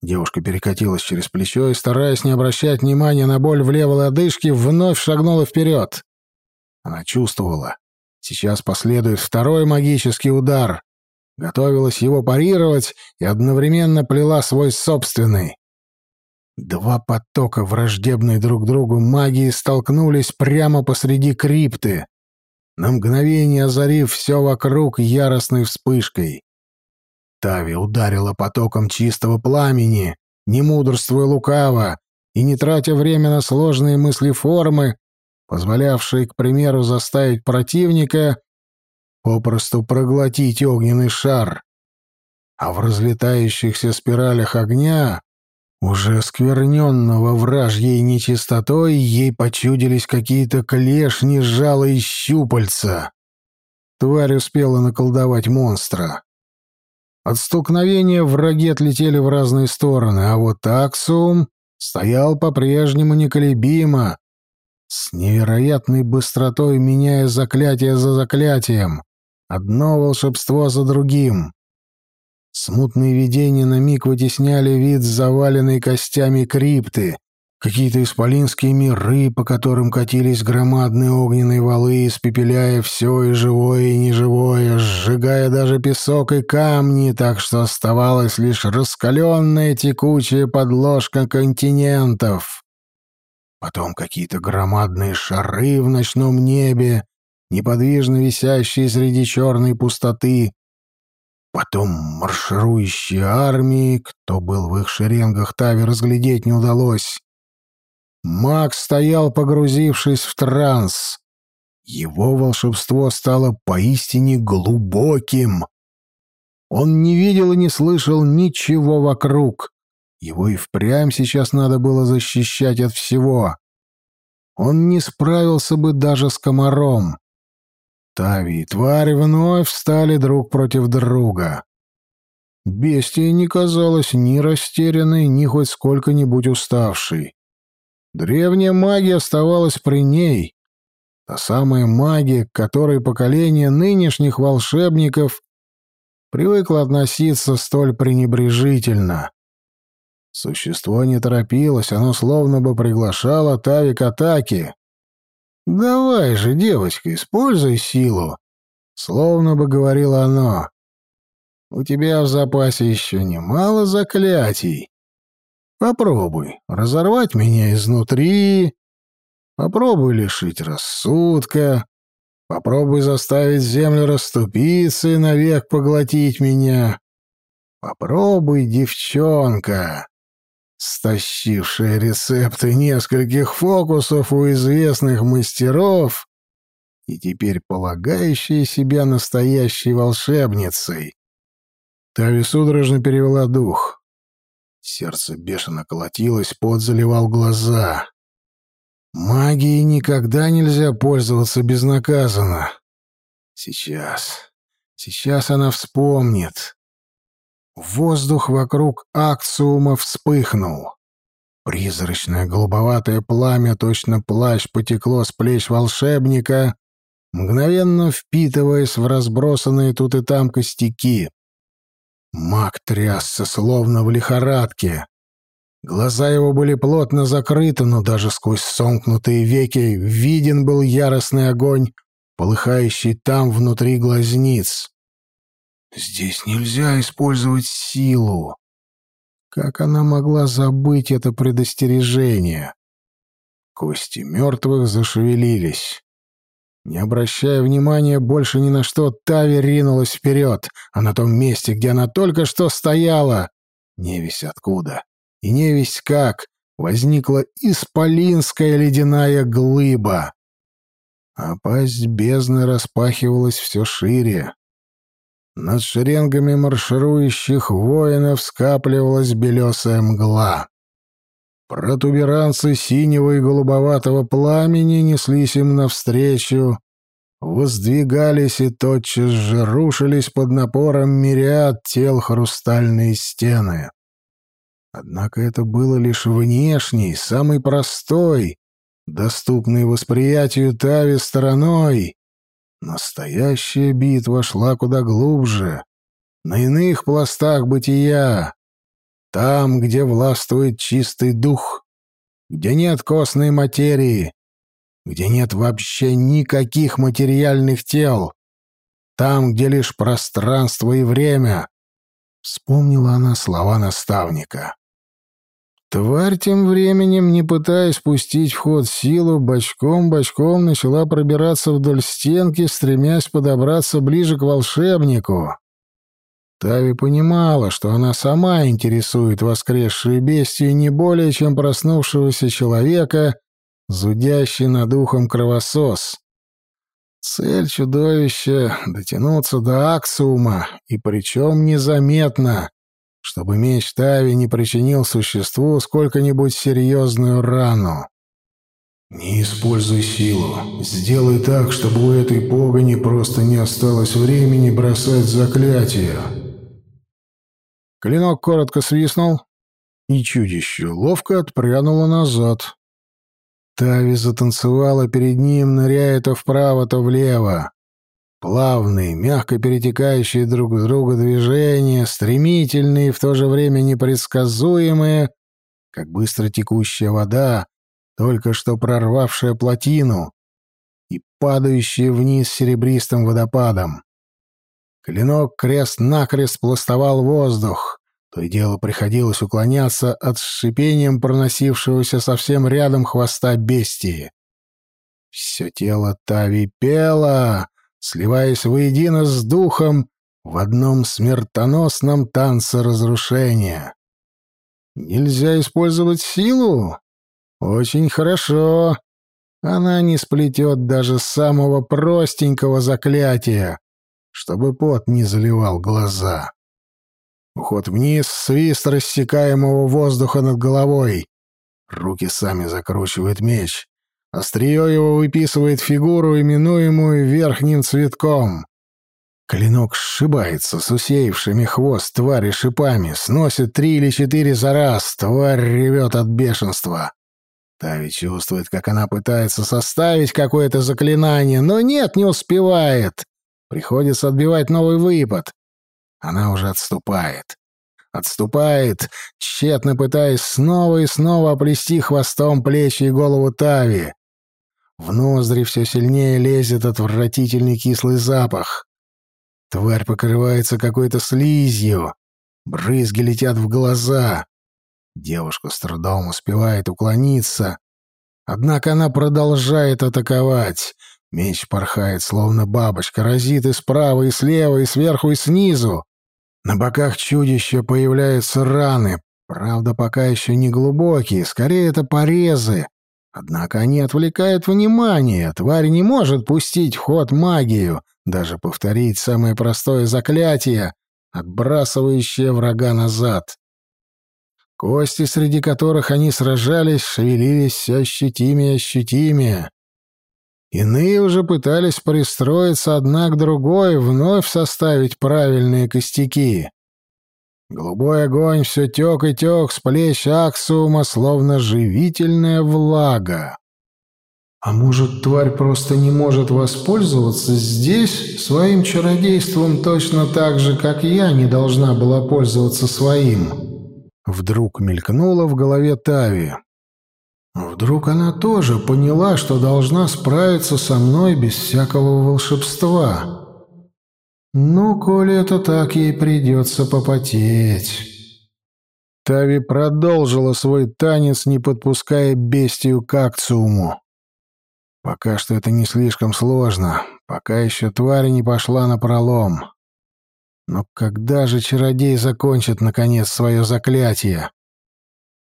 Девушка перекатилась через плечо и, стараясь не обращать внимания на боль в левой лодыжке, вновь шагнула вперед. Она чувствовала. Сейчас последует второй магический удар. Готовилась его парировать и одновременно плела свой собственный. Два потока враждебной друг другу магии столкнулись прямо посреди крипты, на мгновение озарив все вокруг яростной вспышкой. Тави ударила потоком чистого пламени, не мудрствуя лукаво и не тратя время на сложные мысли-формы, позволявшие, к примеру, заставить противника попросту проглотить огненный шар. А в разлетающихся спиралях огня, уже скверненного вражьей нечистотой, ей почудились какие-то клешни, жало и щупальца. Тварь успела наколдовать монстра. От столкновения враги отлетели в разные стороны, а вот Аксум стоял по-прежнему неколебимо, с невероятной быстротой меняя заклятие за заклятием, одно волшебство за другим. Смутные видения на миг вытесняли вид заваленной костями крипты, Какие-то исполинские миры, по которым катились громадные огненные валы, испепеляя все и живое, и неживое, сжигая даже песок и камни, так что оставалась лишь раскаленная текучая подложка континентов. Потом какие-то громадные шары в ночном небе, неподвижно висящие среди черной пустоты. Потом марширующие армии, кто был в их шеренгах, Тави разглядеть не удалось. Маг стоял, погрузившись в транс. Его волшебство стало поистине глубоким. Он не видел и не слышал ничего вокруг. Его и впрямь сейчас надо было защищать от всего. Он не справился бы даже с комаром. Тави и твари вновь встали друг против друга. Бестия не казалась ни растерянной, ни хоть сколько-нибудь уставшей. Древняя магия оставалась при ней. Та самая магия, к которой поколение нынешних волшебников привыкло относиться столь пренебрежительно. Существо не торопилось, оно словно бы приглашало Тави к атаке. «Давай же, девочка, используй силу», — словно бы говорило оно. «У тебя в запасе еще немало заклятий. Попробуй разорвать меня изнутри, попробуй лишить рассудка, попробуй заставить землю расступиться и навек поглотить меня. Попробуй, девчонка, стащившая рецепты нескольких фокусов у известных мастеров и теперь полагающая себя настоящей волшебницей. Тави судорожно перевела дух. Сердце бешено колотилось, пот заливал глаза. Магией никогда нельзя пользоваться безнаказанно. Сейчас, сейчас она вспомнит. Воздух вокруг акциума вспыхнул. Призрачное голубоватое пламя, точно плащ, потекло с плеч волшебника, мгновенно впитываясь в разбросанные тут и там костяки. Маг трясся, словно в лихорадке. Глаза его были плотно закрыты, но даже сквозь сомкнутые веки виден был яростный огонь, полыхающий там внутри глазниц. Здесь нельзя использовать силу. Как она могла забыть это предостережение? Кости мертвых зашевелились. Не обращая внимания больше ни на что, Тави ринулась вперед, а на том месте, где она только что стояла, не весь откуда и не весь как, возникла исполинская ледяная глыба. А пасть бездны распахивалась все шире. Над шеренгами марширующих воинов скапливалась белесая мгла. Протуберанцы синего и голубоватого пламени неслись им навстречу, воздвигались и тотчас же рушились под напором мириад тел хрустальные стены. Однако это было лишь внешний, самый простой, доступный восприятию Тави стороной. Настоящая битва шла куда глубже, на иных пластах бытия, Там, где властвует чистый дух, где нет костной материи, где нет вообще никаких материальных тел, там, где лишь пространство и время, вспомнила она слова наставника. Тварь тем временем, не пытаясь пустить в ход силу, бочком-бочком начала пробираться вдоль стенки, стремясь подобраться ближе к волшебнику. Тави понимала, что она сама интересует воскресшую бестию не более, чем проснувшегося человека, зудящий над ухом кровосос. Цель чудовища — дотянуться до Аксума, и причем незаметно, чтобы меч Тави не причинил существу сколько-нибудь серьезную рану. «Не используй силу. Сделай так, чтобы у этой погони просто не осталось времени бросать заклятия». Клинок коротко свистнул, и чудище ловко отпрянуло назад. Тави затанцевала перед ним, ныряя то вправо, то влево. Плавные, мягко перетекающие друг в друга движения, стремительные и в то же время непредсказуемые, как быстро текущая вода, только что прорвавшая плотину и падающая вниз серебристым водопадом. Клинок крест-накрест пластовал воздух. То и дело приходилось уклоняться от шипением проносившегося совсем рядом хвоста бестии. Все тело Тави пело, сливаясь воедино с духом в одном смертоносном танце разрушения. Нельзя использовать силу? Очень хорошо. Она не сплетет даже самого простенького заклятия, чтобы пот не заливал глаза. Уход вниз, свист рассекаемого воздуха над головой. Руки сами закручивают меч. Острие его выписывает фигуру, именуемую верхним цветком. Клинок сшибается с усеявшими хвост твари шипами, сносит три или четыре за раз, тварь ревет от бешенства. Тави чувствует, как она пытается составить какое-то заклинание, но нет, не успевает. Приходится отбивать новый выпад. Она уже отступает. Отступает, тщетно пытаясь снова и снова оплести хвостом плечи и голову Тави. В ноздри все сильнее лезет отвратительный кислый запах. Тварь покрывается какой-то слизью. Брызги летят в глаза. Девушка с трудом успевает уклониться. Однако она продолжает атаковать. Меч порхает, словно бабочка, разит и справа, и слева, и сверху, и снизу. На боках чудища появляются раны, правда, пока еще не глубокие, скорее это порезы. Однако они отвлекают внимание, тварь не может пустить в ход магию, даже повторить самое простое заклятие, отбрасывающее врага назад. Кости, среди которых они сражались, шевелились все ощутимее и ощутимее. Иные уже пытались пристроиться одна к другой, вновь составить правильные костяки. Голубой огонь все тек и тек с плеч Аксума, словно живительная влага. А может, тварь просто не может воспользоваться здесь своим чародейством точно так же, как я не должна была пользоваться своим? Вдруг мелькнуло в голове Тави. Вдруг она тоже поняла, что должна справиться со мной без всякого волшебства. Ну, коли это так, ей придется попотеть. Тави продолжила свой танец, не подпуская бестию к акциуму. Пока что это не слишком сложно, пока еще тварь не пошла на пролом. Но когда же чародей закончит, наконец, свое заклятие?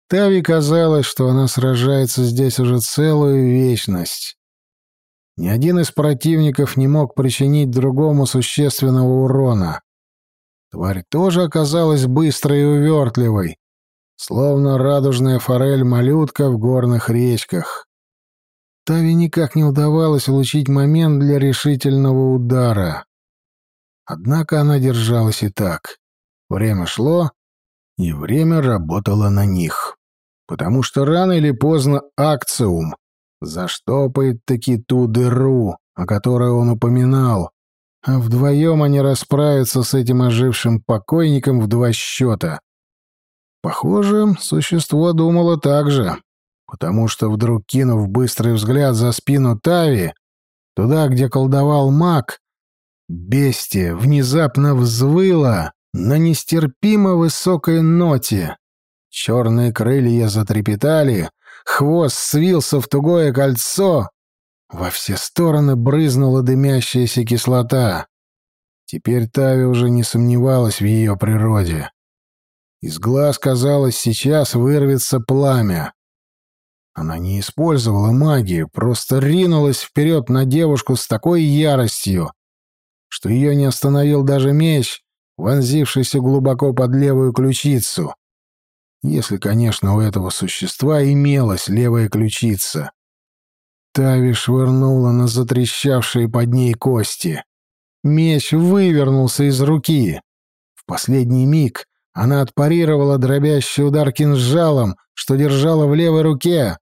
Тави казалось, что она сражается здесь уже целую вечность. Ни один из противников не мог причинить другому существенного урона. Тварь тоже оказалась быстрой и увертливой, словно радужная форель-малютка в горных речках. Тави никак не удавалось улучить момент для решительного удара. Однако она держалась и так. Время шло, и время работало на них потому что рано или поздно акциум заштопает таки ту дыру, о которой он упоминал, а вдвоем они расправятся с этим ожившим покойником в два счета. Похоже, существо думало так же, потому что вдруг, кинув быстрый взгляд за спину Тави, туда, где колдовал маг, бестия внезапно взвыла на нестерпимо высокой ноте. Черные крылья затрепетали, хвост свился в тугое кольцо, во все стороны брызнула дымящаяся кислота. Теперь Тави уже не сомневалась в ее природе. Из глаз, казалось, сейчас вырвется пламя. Она не использовала магию, просто ринулась вперед на девушку с такой яростью, что ее не остановил даже меч, вонзившийся глубоко под левую ключицу. Если, конечно, у этого существа имелась левая ключица. Тави швырнула на затрещавшие под ней кости. Меч вывернулся из руки. В последний миг она отпарировала дробящий удар кинжалом, что держала в левой руке.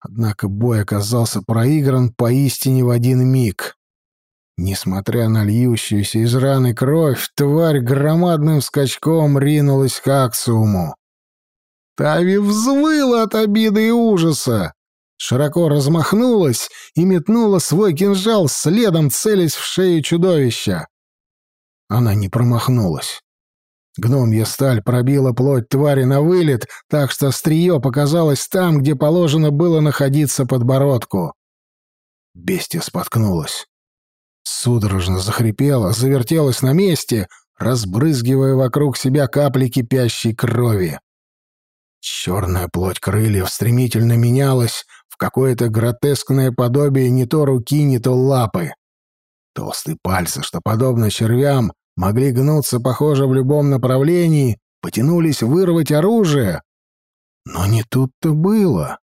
Однако бой оказался проигран поистине в один миг. Несмотря на льющуюся из раны кровь, тварь громадным скачком ринулась к Аксуму. Тави взвыла от обиды и ужаса широко размахнулась и метнула свой кинжал, следом целясь в шею чудовища. Она не промахнулась. Гномья сталь пробила плоть твари на вылет, так что острие показалось там, где положено было находиться подбородку. Бестия споткнулась. Судорожно захрипела, завертелась на месте, разбрызгивая вокруг себя капли кипящей крови. Черная плоть крыльев стремительно менялась, в какое-то гротескное подобие не то руки, не то лапы. Толстые пальцы, что, подобно червям, могли гнуться, похоже, в любом направлении, потянулись вырвать оружие. Но не тут-то было.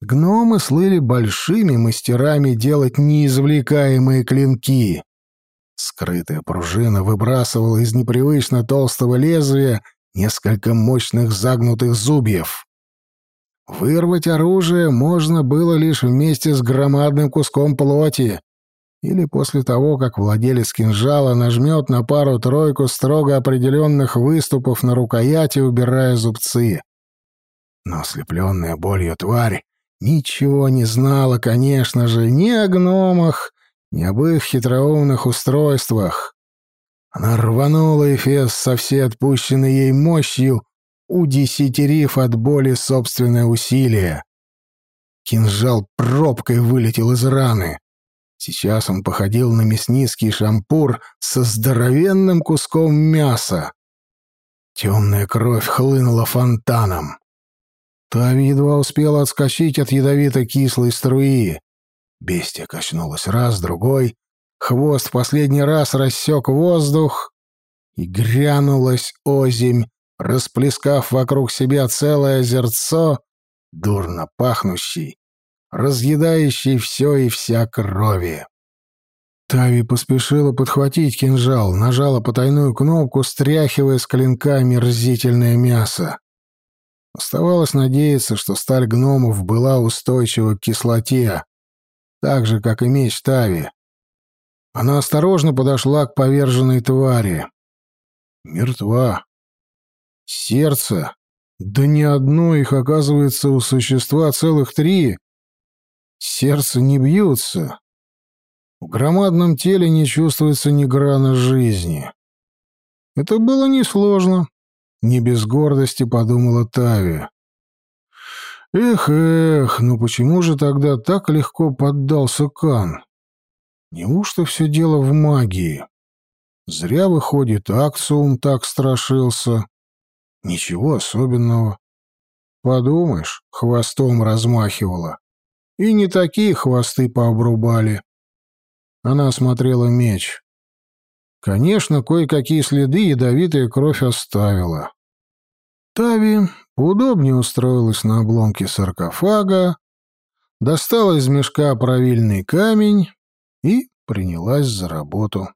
Гномы слыли большими мастерами делать неизвлекаемые клинки. Скрытая пружина выбрасывала из непривычно толстого лезвия несколько мощных загнутых зубьев. Вырвать оружие можно было лишь вместе с громадным куском плоти или после того, как владелец кинжала нажмет на пару-тройку строго определенных выступов на рукояти, убирая зубцы. Но ослепленная болью тварь ничего не знала, конечно же, ни о гномах, ни об их хитроумных устройствах. Она рванула Эфес со всей отпущенной ей мощью, удесятерив от боли собственное усилие. Кинжал пробкой вылетел из раны. Сейчас он походил на мясницкий шампур со здоровенным куском мяса. Темная кровь хлынула фонтаном. Тави едва успела отскочить от ядовито-кислой струи. Бестия качнулась раз, другой. Хвост последний раз рассек воздух и грянулась озимь, расплескав вокруг себя целое озерцо, дурно пахнущий, разъедающий все и вся крови. Тави поспешила подхватить кинжал, нажала потайную кнопку, стряхивая с клинка мерзительное мясо. Оставалось надеяться, что сталь гномов была устойчива к кислоте, так же, как и меч Тави. Она осторожно подошла к поверженной твари. Мертва. Сердце? Да ни одно их, оказывается, у существа целых три. Сердце не бьются. В громадном теле не чувствуется ни грана жизни. Это было несложно. Не без гордости подумала Тави. Эх, эх, ну почему же тогда так легко поддался Кан? Неужто все дело в магии? Зря, выходит, Акциум так страшился. Ничего особенного. Подумаешь, хвостом размахивала. И не такие хвосты пообрубали. Она осмотрела меч. Конечно, кое-какие следы ядовитая кровь оставила. Тави удобнее устроилась на обломке саркофага, достала из мешка правильный камень и принялась за работу.